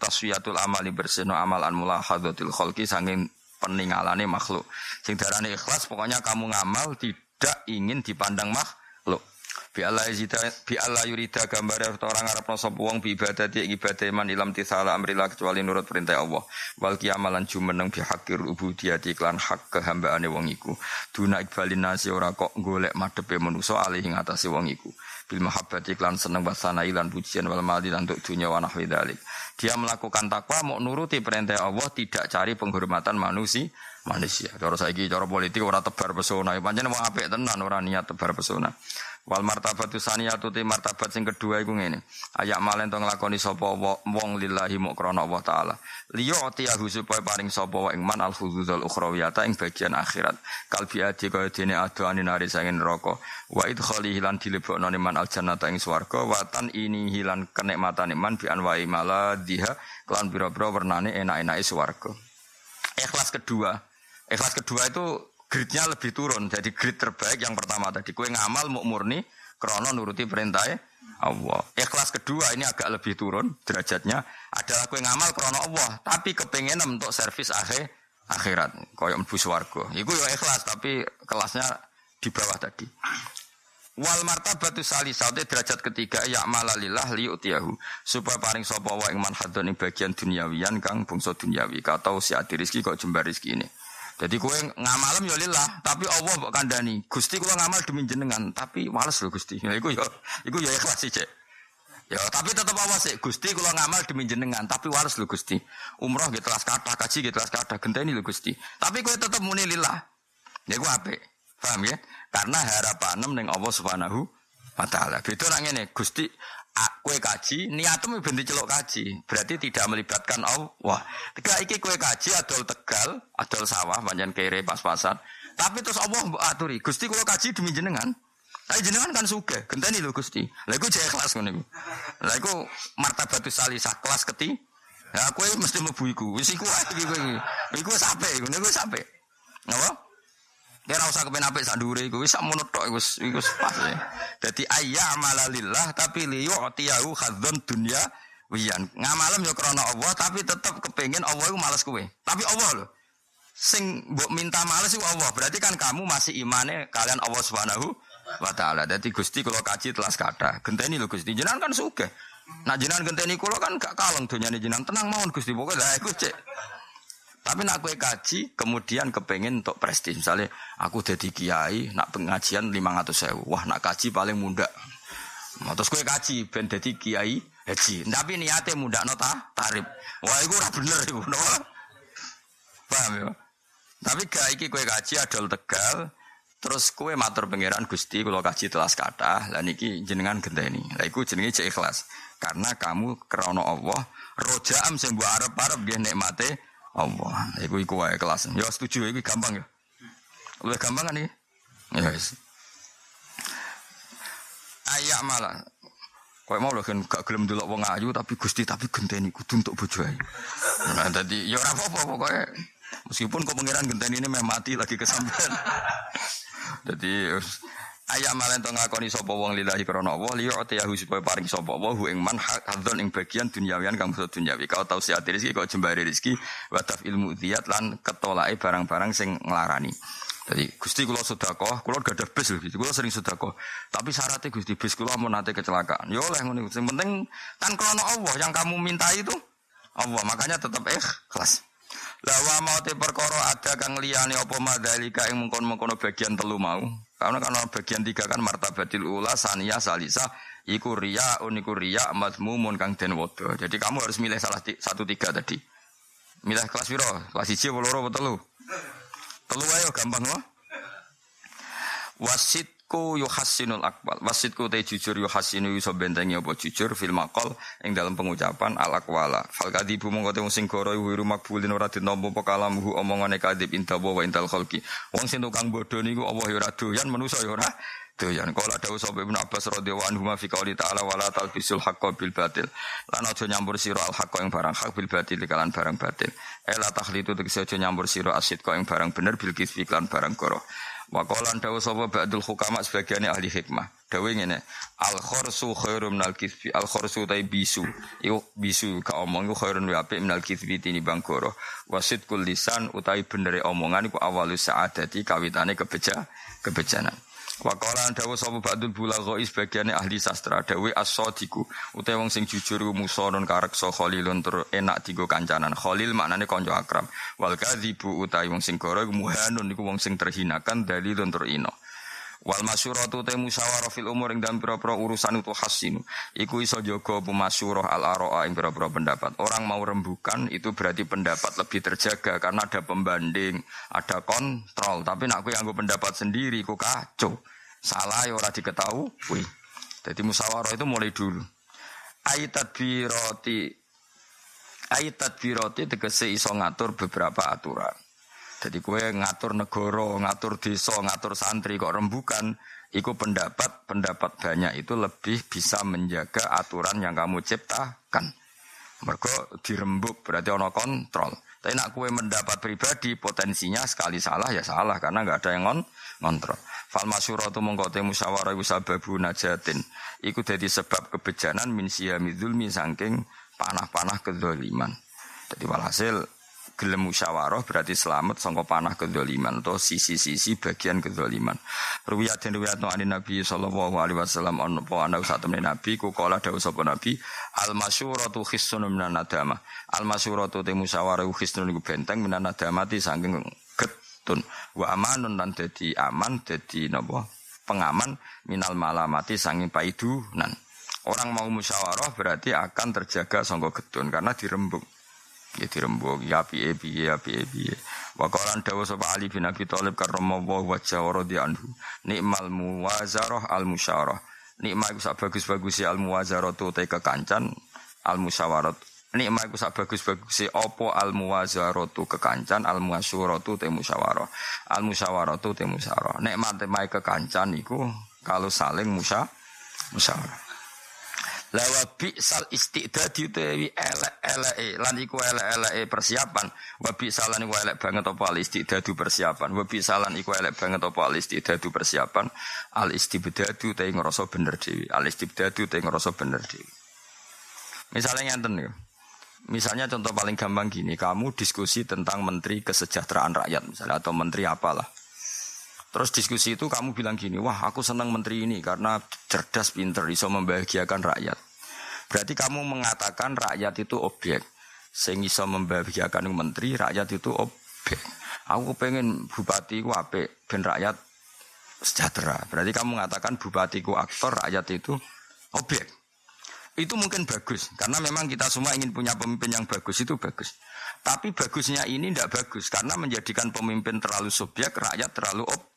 amali bersihno amalan mulahadzatil khalqi sanging peningalane makhluk. Sing darane ikhlas pokoknya kamu ngamal tidak ingin dipandang makhluk. Bi Allah yurida bi Allah yurida gambar orang Arab sapa wong bi ibadati ibadah man ilam tisala amrillah kecuali nurut perintah Allah. Wal kiamalan jumeneng bi hakir ubudiyati iklan hak kehambaane wong iku. Duna ikbalin nasi ora kok golek madepe manusa alih ing atase wong iku bil mahabbati lan seneng basana ilan pujian wal mali lan untuk dunia wa nahwi dalik. Dia melakukan takwa mau nuruti perintah Allah tidak cari penghormatan manusia manusia. Cara saiki cara politik ora tebar pesona. Pancen wong apik tenan ora niat tebar pesona. Wal martabatu saniyatu te martabat sing kedua iku ngene. Ayak malen to nglakoni sapa wong lillahi mu krana Allah taala. Liya atiyahu supaya paring sapa ing man al khuzuzul ukhrawiyata ing bagian akhirat. Kalbi adi kaya dene adoane nari sangin neraka. Wa idkhalihi lan dilebokno man al jannata ing swarga wa tan ini hilan kenikmatane man bi anwa'i maladhiha kelan pira-pira wernane enak-enake swarga. Ikhlas kedua. Ikhlas kedua itu gridnya lebih turun. Jadi grid terbaik yang pertama tadi kue ngamal mau murni krono nuruti perintah Allah. Ikhlas kedua ini agak lebih turun derajatnya adalah kue ngamal krono Allah, tapi kepengen untuk servis akhir akhirat koyok mlebu swarga. Iku ya ikhlas tapi kelasnya di bawah tadi. Wal martabatu salisate derajat ketiga ya malalillah li utiyahu supaya paring sapa wa ing manhadun ing bagian duniawian kang bangsa duniawi katau si adi rizki kok jembar rizki ini. Jadi kue ngamalem ya lillah, tapi Allah mbok kandani. Gusti kula ngamal demi jenengan, tapi males lho Gusti. Ya iku ya iku ya ikhlas sih. Ya, tapi tetap Allah sih. Gusti kula ngamal demi jenengan, tapi males lho Gusti. Umroh gitu las kata, kaji gitu las kata, genteni lho Gusti. Tapi kue tetap muni lillah. Ya iku apik. Paham ya? Karena harapan ning Allah Subhanahu wa taala. Beda nang ngene, Gusti kue kaji, niatmu ben celok kaji. Berarti tidak melibatkan Allah. Tiga iki kue kaji adol Tegal, adol sawah, banyak kere pas-pasan. Tapi terus Allah aturi, Gusti kalau kaji demi jenengan. Tapi jenengan kan suge, genteni lho Gusti. Lah jek kelas ngono iku. Lah iku martabatus salisah kelas keti. Ya kowe mesti mlebu iku. Wis iku ae iki kowe. Iku sampe. Napa? Ya ora usah kepen apik sak ndure iku wis sak mono tok wis wis pas ya. Dadi ayyamalalillah tapi li yu'tiyahu khadzun dunya wiyan. Ngamalem ya krana Allah tapi tetep kepengin Allah iku males kowe. Tapi Allah lho. Sing mbok minta males iku Allah. Berarti kan kamu masih imane kalian Allah Subhanahu wa taala. Dadi Gusti kula kaji telas kata. Genteni lho Gusti. Jenengan kan sugih. Nah jenengan genteni kula kan gak kaleng donyane jenengan. Tenang mawon Gusti. Pokoke lah iku cek. Tapi nak kue kaji, kemudian kepengen untuk prestis. Misalnya, aku jadi kiai, nak pengajian lima ratus sewu. Wah, nak kaji paling muda. Nah, terus kue kaji, ben jadi kiai, haji. Tapi niatnya muda nota tarif. Wah, itu ora bener itu. No? Paham ya? Tapi gak iki kue kaji adol tegal. Terus kue matur pangeran Gusti kalau kaji telas kata, lah niki jenengan genteni. Lah iku jenenge cek ikhlas. Karena kamu krana Allah, rojaam sing mbok arep-arep nggih nikmate Allah. Iku iku wae kelas. Ya setuju iku gampang ya. Lebih gampang kan iki? Ya wis. Ayak malah. Kau mau lho gak gelem delok wong ayu tapi Gusti tapi genteni kudu untuk bojo ayu. Nah dadi ya ora apa-apa pokoke. Meskipun kau pangeran genteni ini memang mati lagi kesampean. [LAUGHS] Jadi ayam malen to ngakoni sapa wong lillahi krana Allah liya atiyahu supaya paring sapa wa hu ing man hadzon ing bagian duniawian kang basa duniawi kau tau si rezeki kau jembari rezeki wa ilmu diat lan ketolake barang-barang sing nglarani jadi Gusti kula sedekah, kula gak ada bis lho, kula sering. Tapi syaratnya Gusti bis kula mau nate kecelakaan. Ya oleh ngono. Sing penting kan krana Allah yang kamu minta itu Allah, makanya tetap ikhlas. Lawa mau te perkara ada kang liyane apa madalika ing mengkon-mengkono bagian telu mau. Karena kan bagian tiga kan martabatil ula saniyah salisa iku riya uniku riya mazmumun kang den wodo. Jadi kamu harus milih salah satu tiga tadi. Milih kelas piro? Kelas 1 apa loro telu? Telu ayo gampang loh. Wasitku yuhassinul akbal. Wasitku te jujur yuhassinu iso bentengi apa jujur fil maqal ing dalam pengucapan al akwala. Fal kadibu mongko te wong sing goro wiru makbulin ora ditampa apa kalamuhu omongane kadib intawa wa intal khalqi. Wong sing tukang bodho niku apa ya ora doyan manusa ya ora doyan. Kala dawuh sapa Ibnu Abbas radhiyallahu anhu ma fi qouli ta'ala wala talbisul haqqo bil batil. Lan aja nyampur sira al haqqo ing barang hak bil batil kalan barang batil. Ela tahlitu tegese aja nyampur sira asid kok ing barang bener bil kisfi barang koro. Wakolan dawu sapa ba'dul hukama sebagiannya ahli hikmah. Dawu ngene, al khorsu khairum minal kisfi. Al khorsu tai bisu. Iku bisu ka omong iku khairun wa apik minal kisfi tinimbang goro. Wasit kul lisan utai benere omongan iku awalus saadati kawitane kebeja kebejanan. Wakolan dawu sapa ba'dul bulaghoi sebagiannya ahli sastra. Dawu as-sadiku utai wong sing jujur musonon kareksa khalilun enak digo kancanan. Khalil maknane kanca akrab. Wal kadzibu utai wong sing goro muhanun iku wong sing terhinakan dalilun tur ino. Wal masyuratu te musyawarah fil umur ing dalam pira-pira urusan itu hasinu. Iku iso jaga pemasyurah al aroa ing pira-pira pendapat. Orang mau rembukan itu berarti pendapat lebih terjaga karena ada pembanding, ada kontrol. Tapi nak yang pendapat sendiri ku kacau. Salah ya ora diketahui. Jadi musyawarah itu mulai dulu. Aitat biroti Aitat biroti tegese iso ngatur beberapa aturan. Jadi kue ngatur negoro, ngatur desa, ngatur santri kok rembukan, iku pendapat pendapat banyak itu lebih bisa menjaga aturan yang kamu ciptakan. Mereka dirembuk berarti ono kontrol. Tapi nak kue mendapat pribadi potensinya sekali salah ya salah karena nggak ada yang ngon ngontrol. Fal masyuratu mongko te musyawarah iku sababu najatin. Iku jadi sebab kebejanan min siyami dzulmi saking panah-panah kedzaliman. Jadi walhasil gelem musyawarah berarti selamat sangka panah kedzaliman atau sisi-sisi bagian kedzaliman. Ruwiyat den ruwiyat no Nabi sallallahu alaihi wasallam on po ana satemene Nabi ku kala dawuh sapa Nabi al masyuratu khissun minan nadama. Al masyuratu te musyawarah khissun iku benteng minan nadamati saking getun wa amanun lan dadi aman dadi napa pengaman minal malamati saking paidunan. Orang mau musyawarah berarti akan terjaga sangka getun karena dirembuk. Ya dirembuk ya piye piye ya piye piye. Wa qalan dawu sapa Ali bin Abi Thalib karramallahu wajhahu radhiyallahu nikmal muwazarah al musyarah. Nikmat iku sak bagus-bagus al muwazarah tu te kekancan al musyawarat. Nikmat iku sak bagus-bagus apa al muwazarah tu kekancan al muasyurah tu te musyawarah. Al musyawarah tu te musyawarah. Nikmat te kekancan iku kalau saling musya musyawarah. Lawa bi sal istidad utawi elek-eleke lan iku elek-eleke persiapan. Wa bi salan iku elek banget apa al istidadu persiapan. Wa bi salan iku elek banget apa al istidadu persiapan. Al istibdadu te ngrasa bener dhewe. Al istibdadu te ngrasa bener dhewe. Misalnya ngenten ya. Misalnya contoh paling gampang gini, kamu diskusi tentang menteri kesejahteraan rakyat misalnya atau menteri apalah. Terus diskusi itu kamu bilang gini, wah aku senang menteri ini karena cerdas, pinter, bisa membahagiakan rakyat. Berarti kamu mengatakan rakyat itu objek. Sehingga bisa membahagiakan menteri, rakyat itu objek. Aku pengen bupati ku ape, ben rakyat sejahtera. Berarti kamu mengatakan bupati ku aktor, rakyat itu objek. Itu mungkin bagus, karena memang kita semua ingin punya pemimpin yang bagus, itu bagus. Tapi bagusnya ini tidak bagus, karena menjadikan pemimpin terlalu subjek, rakyat terlalu objek.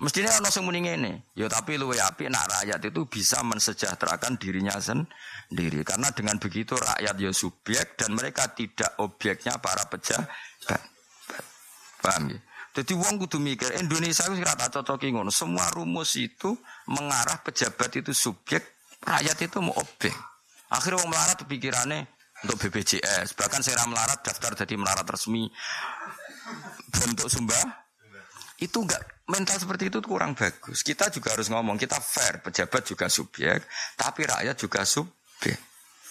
Mestinya ono sing muni ngene, ya tapi luwe apik nak rakyat itu bisa mensejahterakan dirinya sendiri. Karena dengan begitu rakyat ya subjek dan mereka tidak objeknya para pejabat. Paham ya? Jadi wong kudu mikir Indonesia itu rata cocok ngono. Semua rumus itu mengarah pejabat itu subjek, rakyat itu mau objek. Akhirnya wong melarat pikirannya untuk BPJS, bahkan saya melarat daftar jadi melarat resmi bentuk sumbah itu enggak mental seperti itu kurang bagus. Kita juga harus ngomong, kita fair, pejabat juga subjek, tapi rakyat juga subjek.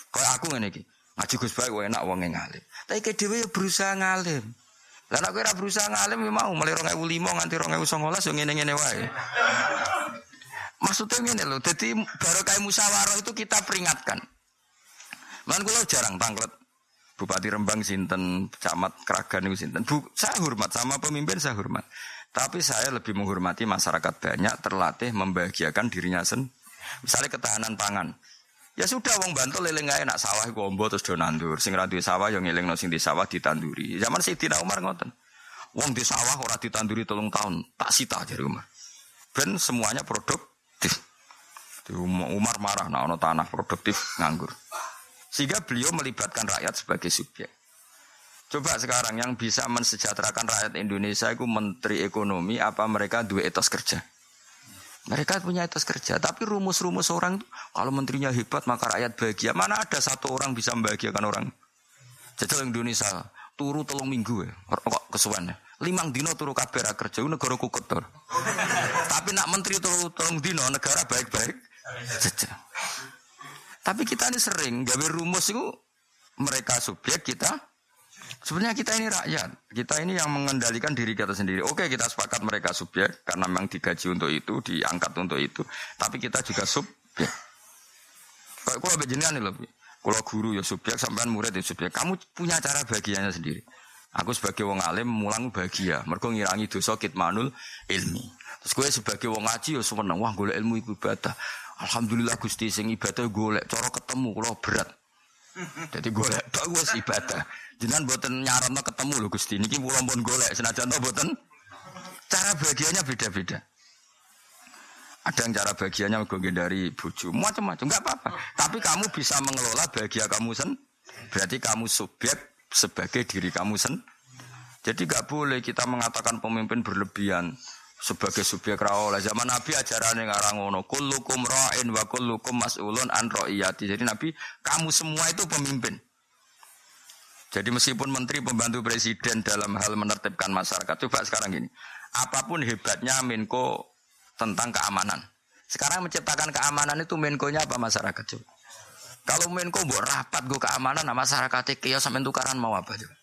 Kalau aku ngene iki, ngaji Gus baik enak wong ngalim. Tapi ke dhewe ya berusaha ngalim. Lah nek ora berusaha ngalim ya mau mulai 2005 nganti 2019 yo ngene-ngene wae. Maksudnya ngene lho, dadi barokah musyawarah itu kita peringatkan. Man kula jarang tanglet Bupati Rembang sinten, camat Kragan itu sinten. Bu, saya hormat sama pemimpin saya hormat. Tapi saya lebih menghormati masyarakat banyak terlatih membahagiakan dirinya sendiri. Misalnya ketahanan pangan. Ya sudah wong bantu leleng enak sawah gombo terus do nandur. Sing ra sawah yang ngeling sing di sawah ditanduri. Zaman Sayyidina Umar ngoten. Wong di sawah ora ditanduri tolong tahun, tak sita dari Umar. Ben semuanya produktif. Umar marah nah ono tanah produktif nganggur. Sehingga beliau melibatkan rakyat sebagai subjek. Coba sekarang yang bisa mensejahterakan rakyat Indonesia itu menteri ekonomi apa mereka dua etos kerja? Mereka punya etos kerja, tapi rumus-rumus orang itu kalau menterinya hebat maka rakyat bahagia. Mana ada satu orang bisa membahagiakan orang? Jajal Indonesia turu telung minggu ya, kok kesuwen ya. Limang dino turu kabeh kerja, negara kukut Tapi nak menteri turu telung dino negara baik-baik. Tapi kita ini sering gawe rumus itu mereka subjek kita Sebenarnya kita ini rakyat, kita ini yang mengendalikan diri kita sendiri. Oke, kita sepakat mereka subjek karena memang digaji untuk itu, diangkat untuk itu. Tapi kita juga subjek. Kalau kalau jenengan nih lebih, kalau guru ya subjek, sampean murid ya subjek. Kamu punya cara bagiannya sendiri. Aku sebagai wong alim mulang bahagia, mereka ngirangi dosa kitmanul ilmi. Terus gue sebagai wong ngaji ya seneng, wah golek ilmu ibadah. Alhamdulillah Gusti sing ibadah golek cara ketemu kalau berat. Jadi golek bagus ibadah. Jangan buatan nyarono ketemu loh Gusti. Niki kula pun golek senajan to buatan cara bagiannya beda-beda. Ada yang cara bagiannya mungkin dari buju, macam-macam, nggak apa-apa. Tapi kamu bisa mengelola bahagia kamu sen. Berarti kamu subjek sebagai diri kamu sen. Jadi nggak boleh kita mengatakan pemimpin berlebihan sebagai subjek oleh zaman Nabi ajaran yang ngarang ngono kullukum ra'in wa kullukum mas'ulun an ra'iyati. Jadi Nabi kamu semua itu pemimpin. Jadi meskipun menteri pembantu presiden dalam hal menertibkan masyarakat coba sekarang gini. Apa pun hebatnya Menko tentang keamanan. Sekarang menciptakan keamanan itu Menko-nya apa masyarakat coba? Kalau Menko buat rapat gue keamanan nah masyarakat kios sampai tukaran mau apa coba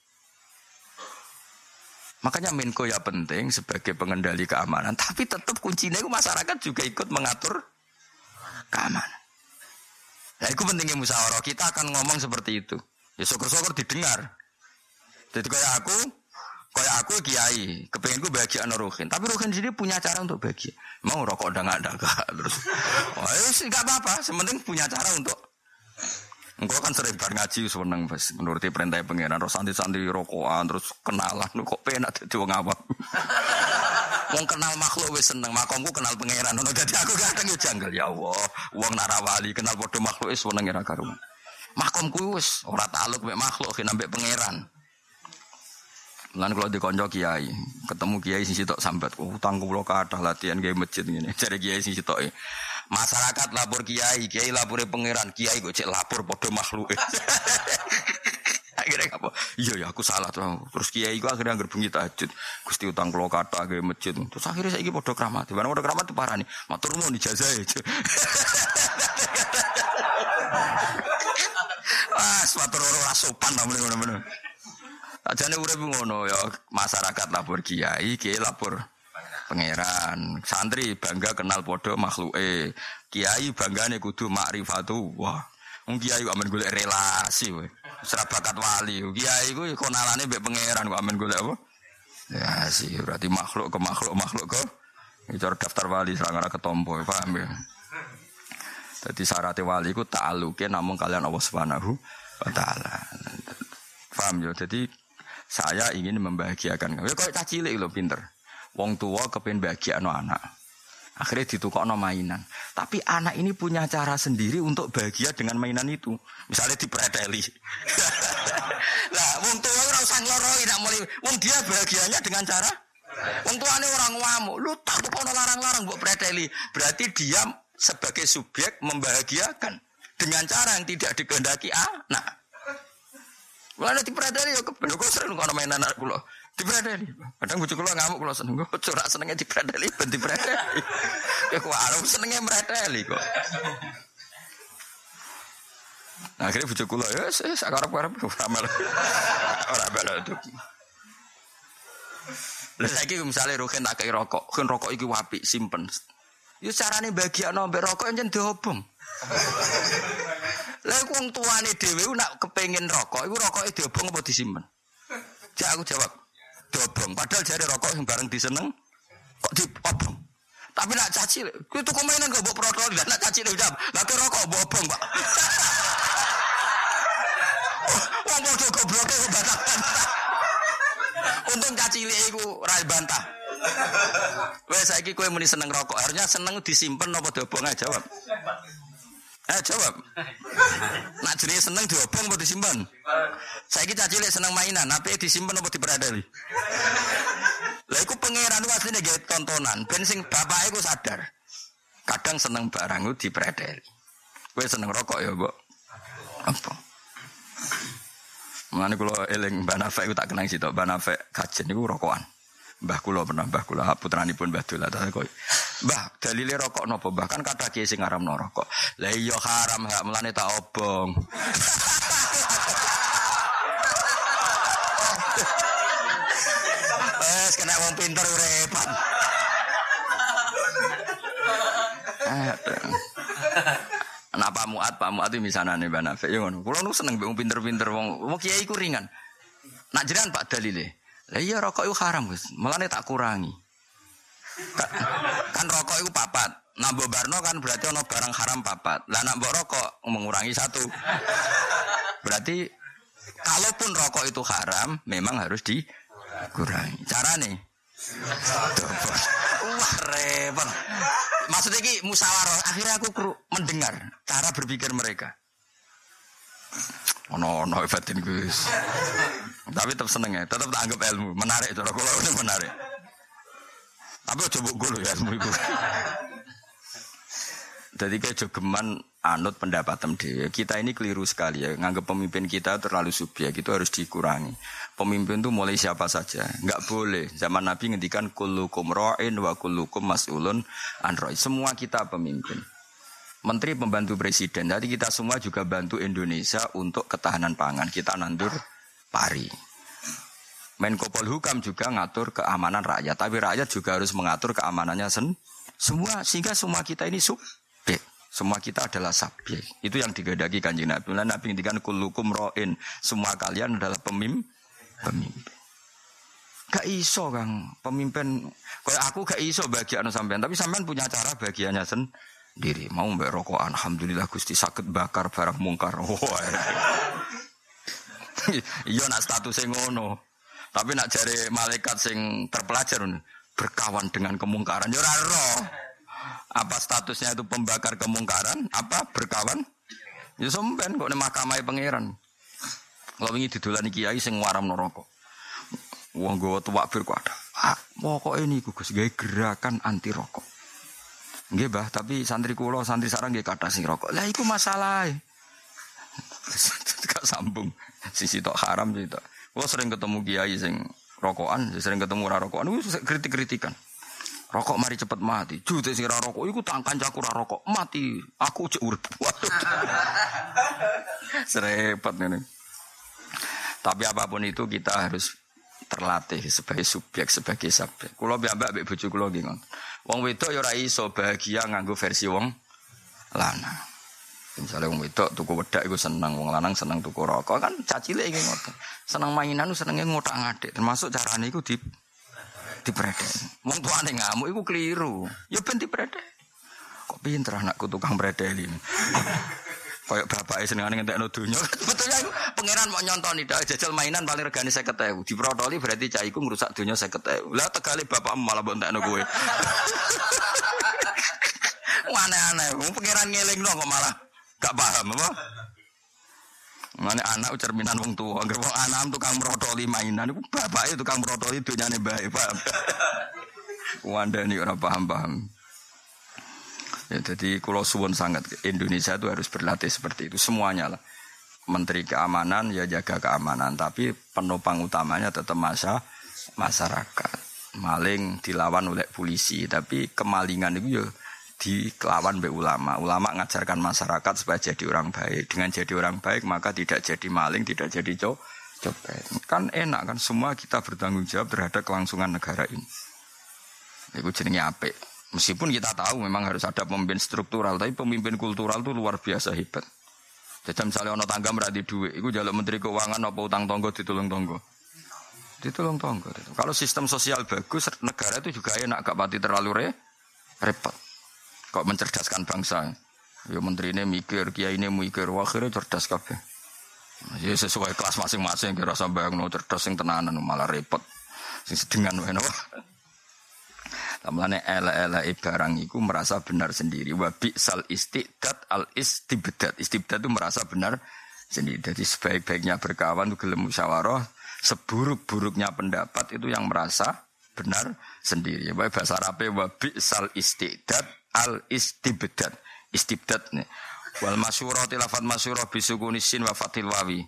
Makanya Menko ya penting sebagai pengendali keamanan, tapi tetap kuncinya itu masyarakat juga ikut mengatur keamanan. Nah, itu pentingnya musyawarah. Kita akan ngomong seperti itu. Ya syukur-syukur didengar. Jadi kayak aku, kayak aku kiai, kepengen gue bahagia Ruhin. Tapi Ruhin sendiri punya cara untuk bahagia. Mau rokok udah nggak ada terus. [LAUGHS] Oh, ya nggak apa-apa. Sementing punya cara untuk Engkau kan sering bar ngaji seneng bos menuruti perintah pangeran terus santri-santri rokokan terus kenalan kok penak dadi wong awam. [LAUGHS] Wong kenal makhluk wis seneng, makomku kenal pangeran. Ngono dadi aku kadang yo janggal ya Allah. Wong narawali kenal padha makhluk wis seneng ora karuan. Makomku wis ora taluk mek makhluk kena mek pangeran. Lan kalau di konco kiai, ketemu kiai sing sitok sambat, utang kula kathah latihan gawe masjid ngene. [LAUGHS] Cari kiai sing sitok Masyarakat lapor kiai, kiai lapor pangeran, kiai kok cek lapor podo makhluk. [LAUGHS] akhirnya apa? Iya ya aku salah tuh. Terus kiai gua akhirnya nggak bengi tahajud. Gusti utang kalau kata ke masjid. Terus akhirnya saya podo keramat. Mana podo keramat tuh parah nih. Matur mau dijazah aja. [LAUGHS] Wah, suatu orang sopan lah bener-bener. Ajane urip ngono ya masyarakat lapor kiai, kiai lapor pangeran. Santri bangga kenal podo eh. Kiai bangga nih kudu makrifatu. Wah, Wong kiai kok amen relasi we. Serabakat wali. Kiai ku konalane mbek pangeran kok amen golek apa? Ya sih berarti makhluk ke makhluk makhluk ke itu daftar wali serangara ketompo paham ya. Jadi syarat wali ku ta'aluke namun kalian Allah Subhanahu wa taala. Paham ya? Jadi saya ingin membahagiakan kamu. Ya kok cilik lo pinter. Wong tua kepen bahagia no anak. Akhirnya ditukar no mainan. Tapi anak ini punya cara sendiri untuk bahagia dengan mainan itu. Misalnya dipredeli. [LAUGHS] nah, wong tua ora usah ngloroi nak mulai. Wong dia bahagianya dengan cara Wong tua ini orang ngamuk. Lu tak kono larang-larang buat predeli. Berarti dia sebagai subjek membahagiakan dengan cara yang tidak dikehendaki anak. Wala dipredeli ya kepen. Kok sering kono mainan anak kula. Dibradeli. Kadang bojo kula ngamuk kula seneng. Kok ora senenge dibradeli ben dibradeli. [LAUGHS] Ya kok arep senenge mradeli kok. Nah, akhirnya bojo kula ya wis akarep-arep ora mel. [LAUGHS] Ora itu. Lah saiki misale roken tak kei rokok, kan rokok iki wapi simpen. Yo carane bagiakno mbek rokok yen diobong. Lah wong tuane dhewe nak kepengin rokok, iku rokoke diobong apa disimpen? Jak aku jawab, diobong. Padahal jare rokok yang bareng diseneng kok diobong. Tapi nak caci, itu mainan gak bawa protol, nak caci jawab, lah rokok bawa obong, Pak. [LAUGHS] Wong padha gobloke kok bantah-bantah. Untung caci iku ora bantah. Wes saiki kowe muni seneng rokok, harusnya seneng disimpen apa diobong aja jawab. Eh jawab. Nak jenis seneng diobong apa disimpan? Saya kita cilik seneng mainan, tapi disimpan apa diperadali? Lah iku pangeran ku asline nggih tontonan, ben sing bapak iku sadar. Kadang seneng barang itu diperadali. Kowe seneng rokok ya, Mbok? Apa? Mulane kula eling Mbak Nafek tak kenang sitok, Mbak Nafek kajen niku rokokan. Mbah kula pernah Mbah kula putranipun Mbah Dola ta kok. Mbah dalile rokok napa Mbah kan kata kiye sing ngaramno rokok. Lah iya haram gak melane tak obong. [LAUGHS] Wes kena wong pinter repot. Nah, Pak Muat, Pak Muat itu misalnya nih Mbak Nafek, ya ngono. Kulo seneng wong pinter-pinter, wong, wong kiai ku ringan. Nak jiran Pak dalile. Lah iya rokok itu haram, Gus. Mulane tak kurangi. Kan, rokok itu papat. Nah, Barno kan berarti ono barang haram papat. Lah nak rokok mengurangi satu. Berarti kalaupun rokok itu haram, memang harus dikurangi. Cara nih. Wah repot. Maksudnya ki musyawarah. Akhirnya aku mendengar cara berpikir mereka. Ono ono batin Gus. Tapi tetap seneng ya, tetap tak anggap ilmu, menarik itu. Ini menarik. Tapi coba gue ya ilmu itu. Jadi kayak jogeman anut pendapat dia. Kita ini keliru sekali ya. Nganggap pemimpin kita terlalu subjek itu harus dikurangi. Pemimpin itu mulai siapa saja. Nggak boleh. Zaman Nabi ngendikan kullukum ra'in wa kullukum mas'ulun an Semua kita pemimpin. Menteri pembantu presiden. Jadi kita semua juga bantu Indonesia untuk ketahanan pangan. Kita nandur pari. Menko Polhukam juga ngatur keamanan rakyat. Tapi rakyat juga harus mengatur keamanannya sen semua sehingga semua kita ini subjek. Semua kita adalah subjek. Itu yang digadagi kanjeng Nabi. Nabi ngendikan kulukum roin. Semua kalian adalah pemimpin. Pemimpin. Gak iso kang pemimpin. Kalau aku gak iso bagian sampean, tapi sampean punya cara bagiannya sen diri. Mau mbak rokok, alhamdulillah gusti sakit bakar barang mungkar. Wah, [LAUGHS] iya nak status ngono. Tapi nak jari malaikat sing terpelajar berkawan dengan kemungkaran. Ya roh. Apa statusnya itu pembakar kemungkaran? Apa berkawan? Ya somben kok nih mahkamah pangeran. Kalau ingin didulani kiai sing waram rokok. Wong gue tua bir ada. Ah, pokok ini gugus gaya gerakan anti rokok. Nggih, Bah, tapi santri kula, santri sarang nggih kathah sing rokok. Lah iku masalah. Gak [LAUGHS] sambung. Sisi tok haram sih tok. Kula sering ketemu kiai sing rokokan, sering ketemu ora rokokan, itu kritik-kritikan. Rokok mari cepet mati. Jute sing ora rokok iku tak kancaku ora rokok, mati. Aku cek urip. [LAUGHS] Serepet ini. Tapi apa pun itu kita harus terlatih sebagai subjek sebagai subjek. Kulo mbak mbek bojo kulo nggih Wong wedok ya ora iso bahagia nganggo versi wong lanang. Misalnya wong wedok tuku wedak iku seneng, wong lanang seneng tuku rokok kan cacile iki ngoten. Seneng mainan senenge ngotak-ngatik, termasuk carane iku di dipredek. Wong tuane ngamuk iku keliru. Ya ben dipredek. Kok pinter anakku tukang predeli. Kayak bapak seneng ngentekno donya. [LAUGHS] Betulnya pangeran mau nyontoni dak jajal mainan paling regane 50.000. Diprotoli berarti cah iku ngrusak donya 50.000. Lah tegale bapak malah mbok entekno kowe. [LAUGHS] Aneh-aneh, pangeran ngelingno kok malah gak paham apa? Mana anak cerminan wong tua, agar wong anak tukang merotoli mainan, itu bapak itu tukang merotoli dunyane baik, paham? Wanda ini orang paham-paham. Ya, jadi kalau suwon sangat Indonesia itu harus berlatih seperti itu semuanya lah. Menteri keamanan ya jaga keamanan, tapi penopang utamanya tetap masa masyarakat. Maling dilawan oleh polisi, tapi kemalingan itu ya dikelawan oleh ulama. Ulama ngajarkan masyarakat supaya jadi orang baik. Dengan jadi orang baik maka tidak jadi maling, tidak jadi copet. Kan enak kan semua kita bertanggung jawab terhadap kelangsungan negara ini. Itu jenenge apik. Meskipun kita tahu memang harus ada pemimpin struktural, tapi pemimpin kultural itu luar biasa hebat. Jadi misalnya ono tangga meradi duit, itu jaluk menteri keuangan apa utang tonggo ditolong tonggo. Ditolong tonggo. Kalau sistem sosial bagus, negara itu juga enak, gak pati terlalu re, repot. Kok mencerdaskan bangsa. Ya menteri ini mikir, kiai ini mikir, wah akhirnya cerdas kabeh. Ya sesuai kelas masing-masing, kira sampai yang cerdas yang tenanan malah repot. Sing sedengan wae napa. Tamlane ela-ela barang iku merasa benar sendiri. Wa sal istidad al istibdad. Istibdad itu merasa benar sendiri. Jadi sebaik-baiknya berkawan itu gelem musyawarah, seburuk-buruknya pendapat itu yang merasa benar sendiri. Wa bahasa Arabnya wa sal istidad al istibdad. Istibdad nih. Wal masyurah tilafat masyurah bisukunisin wa fatil wawi.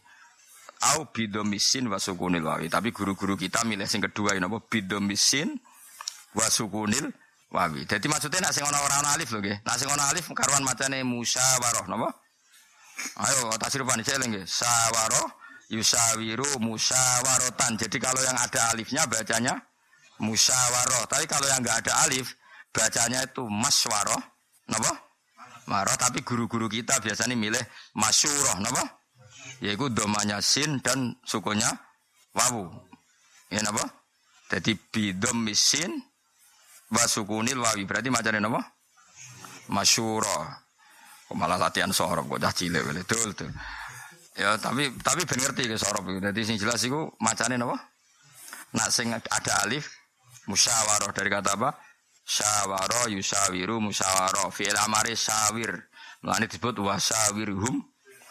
Au bidomisin wa sukunil wawi. Tapi guru-guru kita milih yang kedua ini apa? Bidomisin wasukunil wawi. Jadi maksudnya nak sing ana ora ana alif lho nggih. Nak sing ana alif karuan macane musyawarah napa? Ayo tasrifan celeng nggih. Sawaroh yusawiru musyawarotan. Jadi kalau yang ada alifnya bacanya musyawaroh. Tapi kalau yang enggak ada alif bacanya itu maswaroh. Napa? Maroh tapi guru-guru kita biasanya milih masyuroh napa? Yaitu domanya sin dan sukunya wawu. Ya napa? Jadi bidom misin wasukunil wawi berarti macamnya apa? Masyura. Kok malah latihan sorok kok dah cilik wele dul tuh. Ya tapi tapi ben ngerti ke sorok itu. Jadi sing jelas iku macane napa? Nak sing ada alif musyawarah dari kata apa? Syawara yusawiru musyawarah fi'il amari syawir. Mulane disebut wasawirhum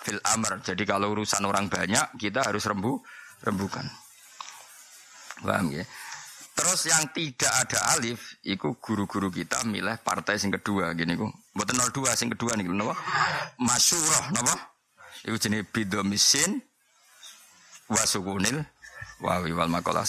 fil amr. Jadi kalau urusan orang banyak kita harus rembu rembukan. Paham ya? Terus yang tidak ada alif, itu guru-guru kita milih partai yang kedua gini ku. Buat 02 sing kedua nih, napa? Masyurah, napa? Iku jenis bidomisin wasukunil wawi wal makolah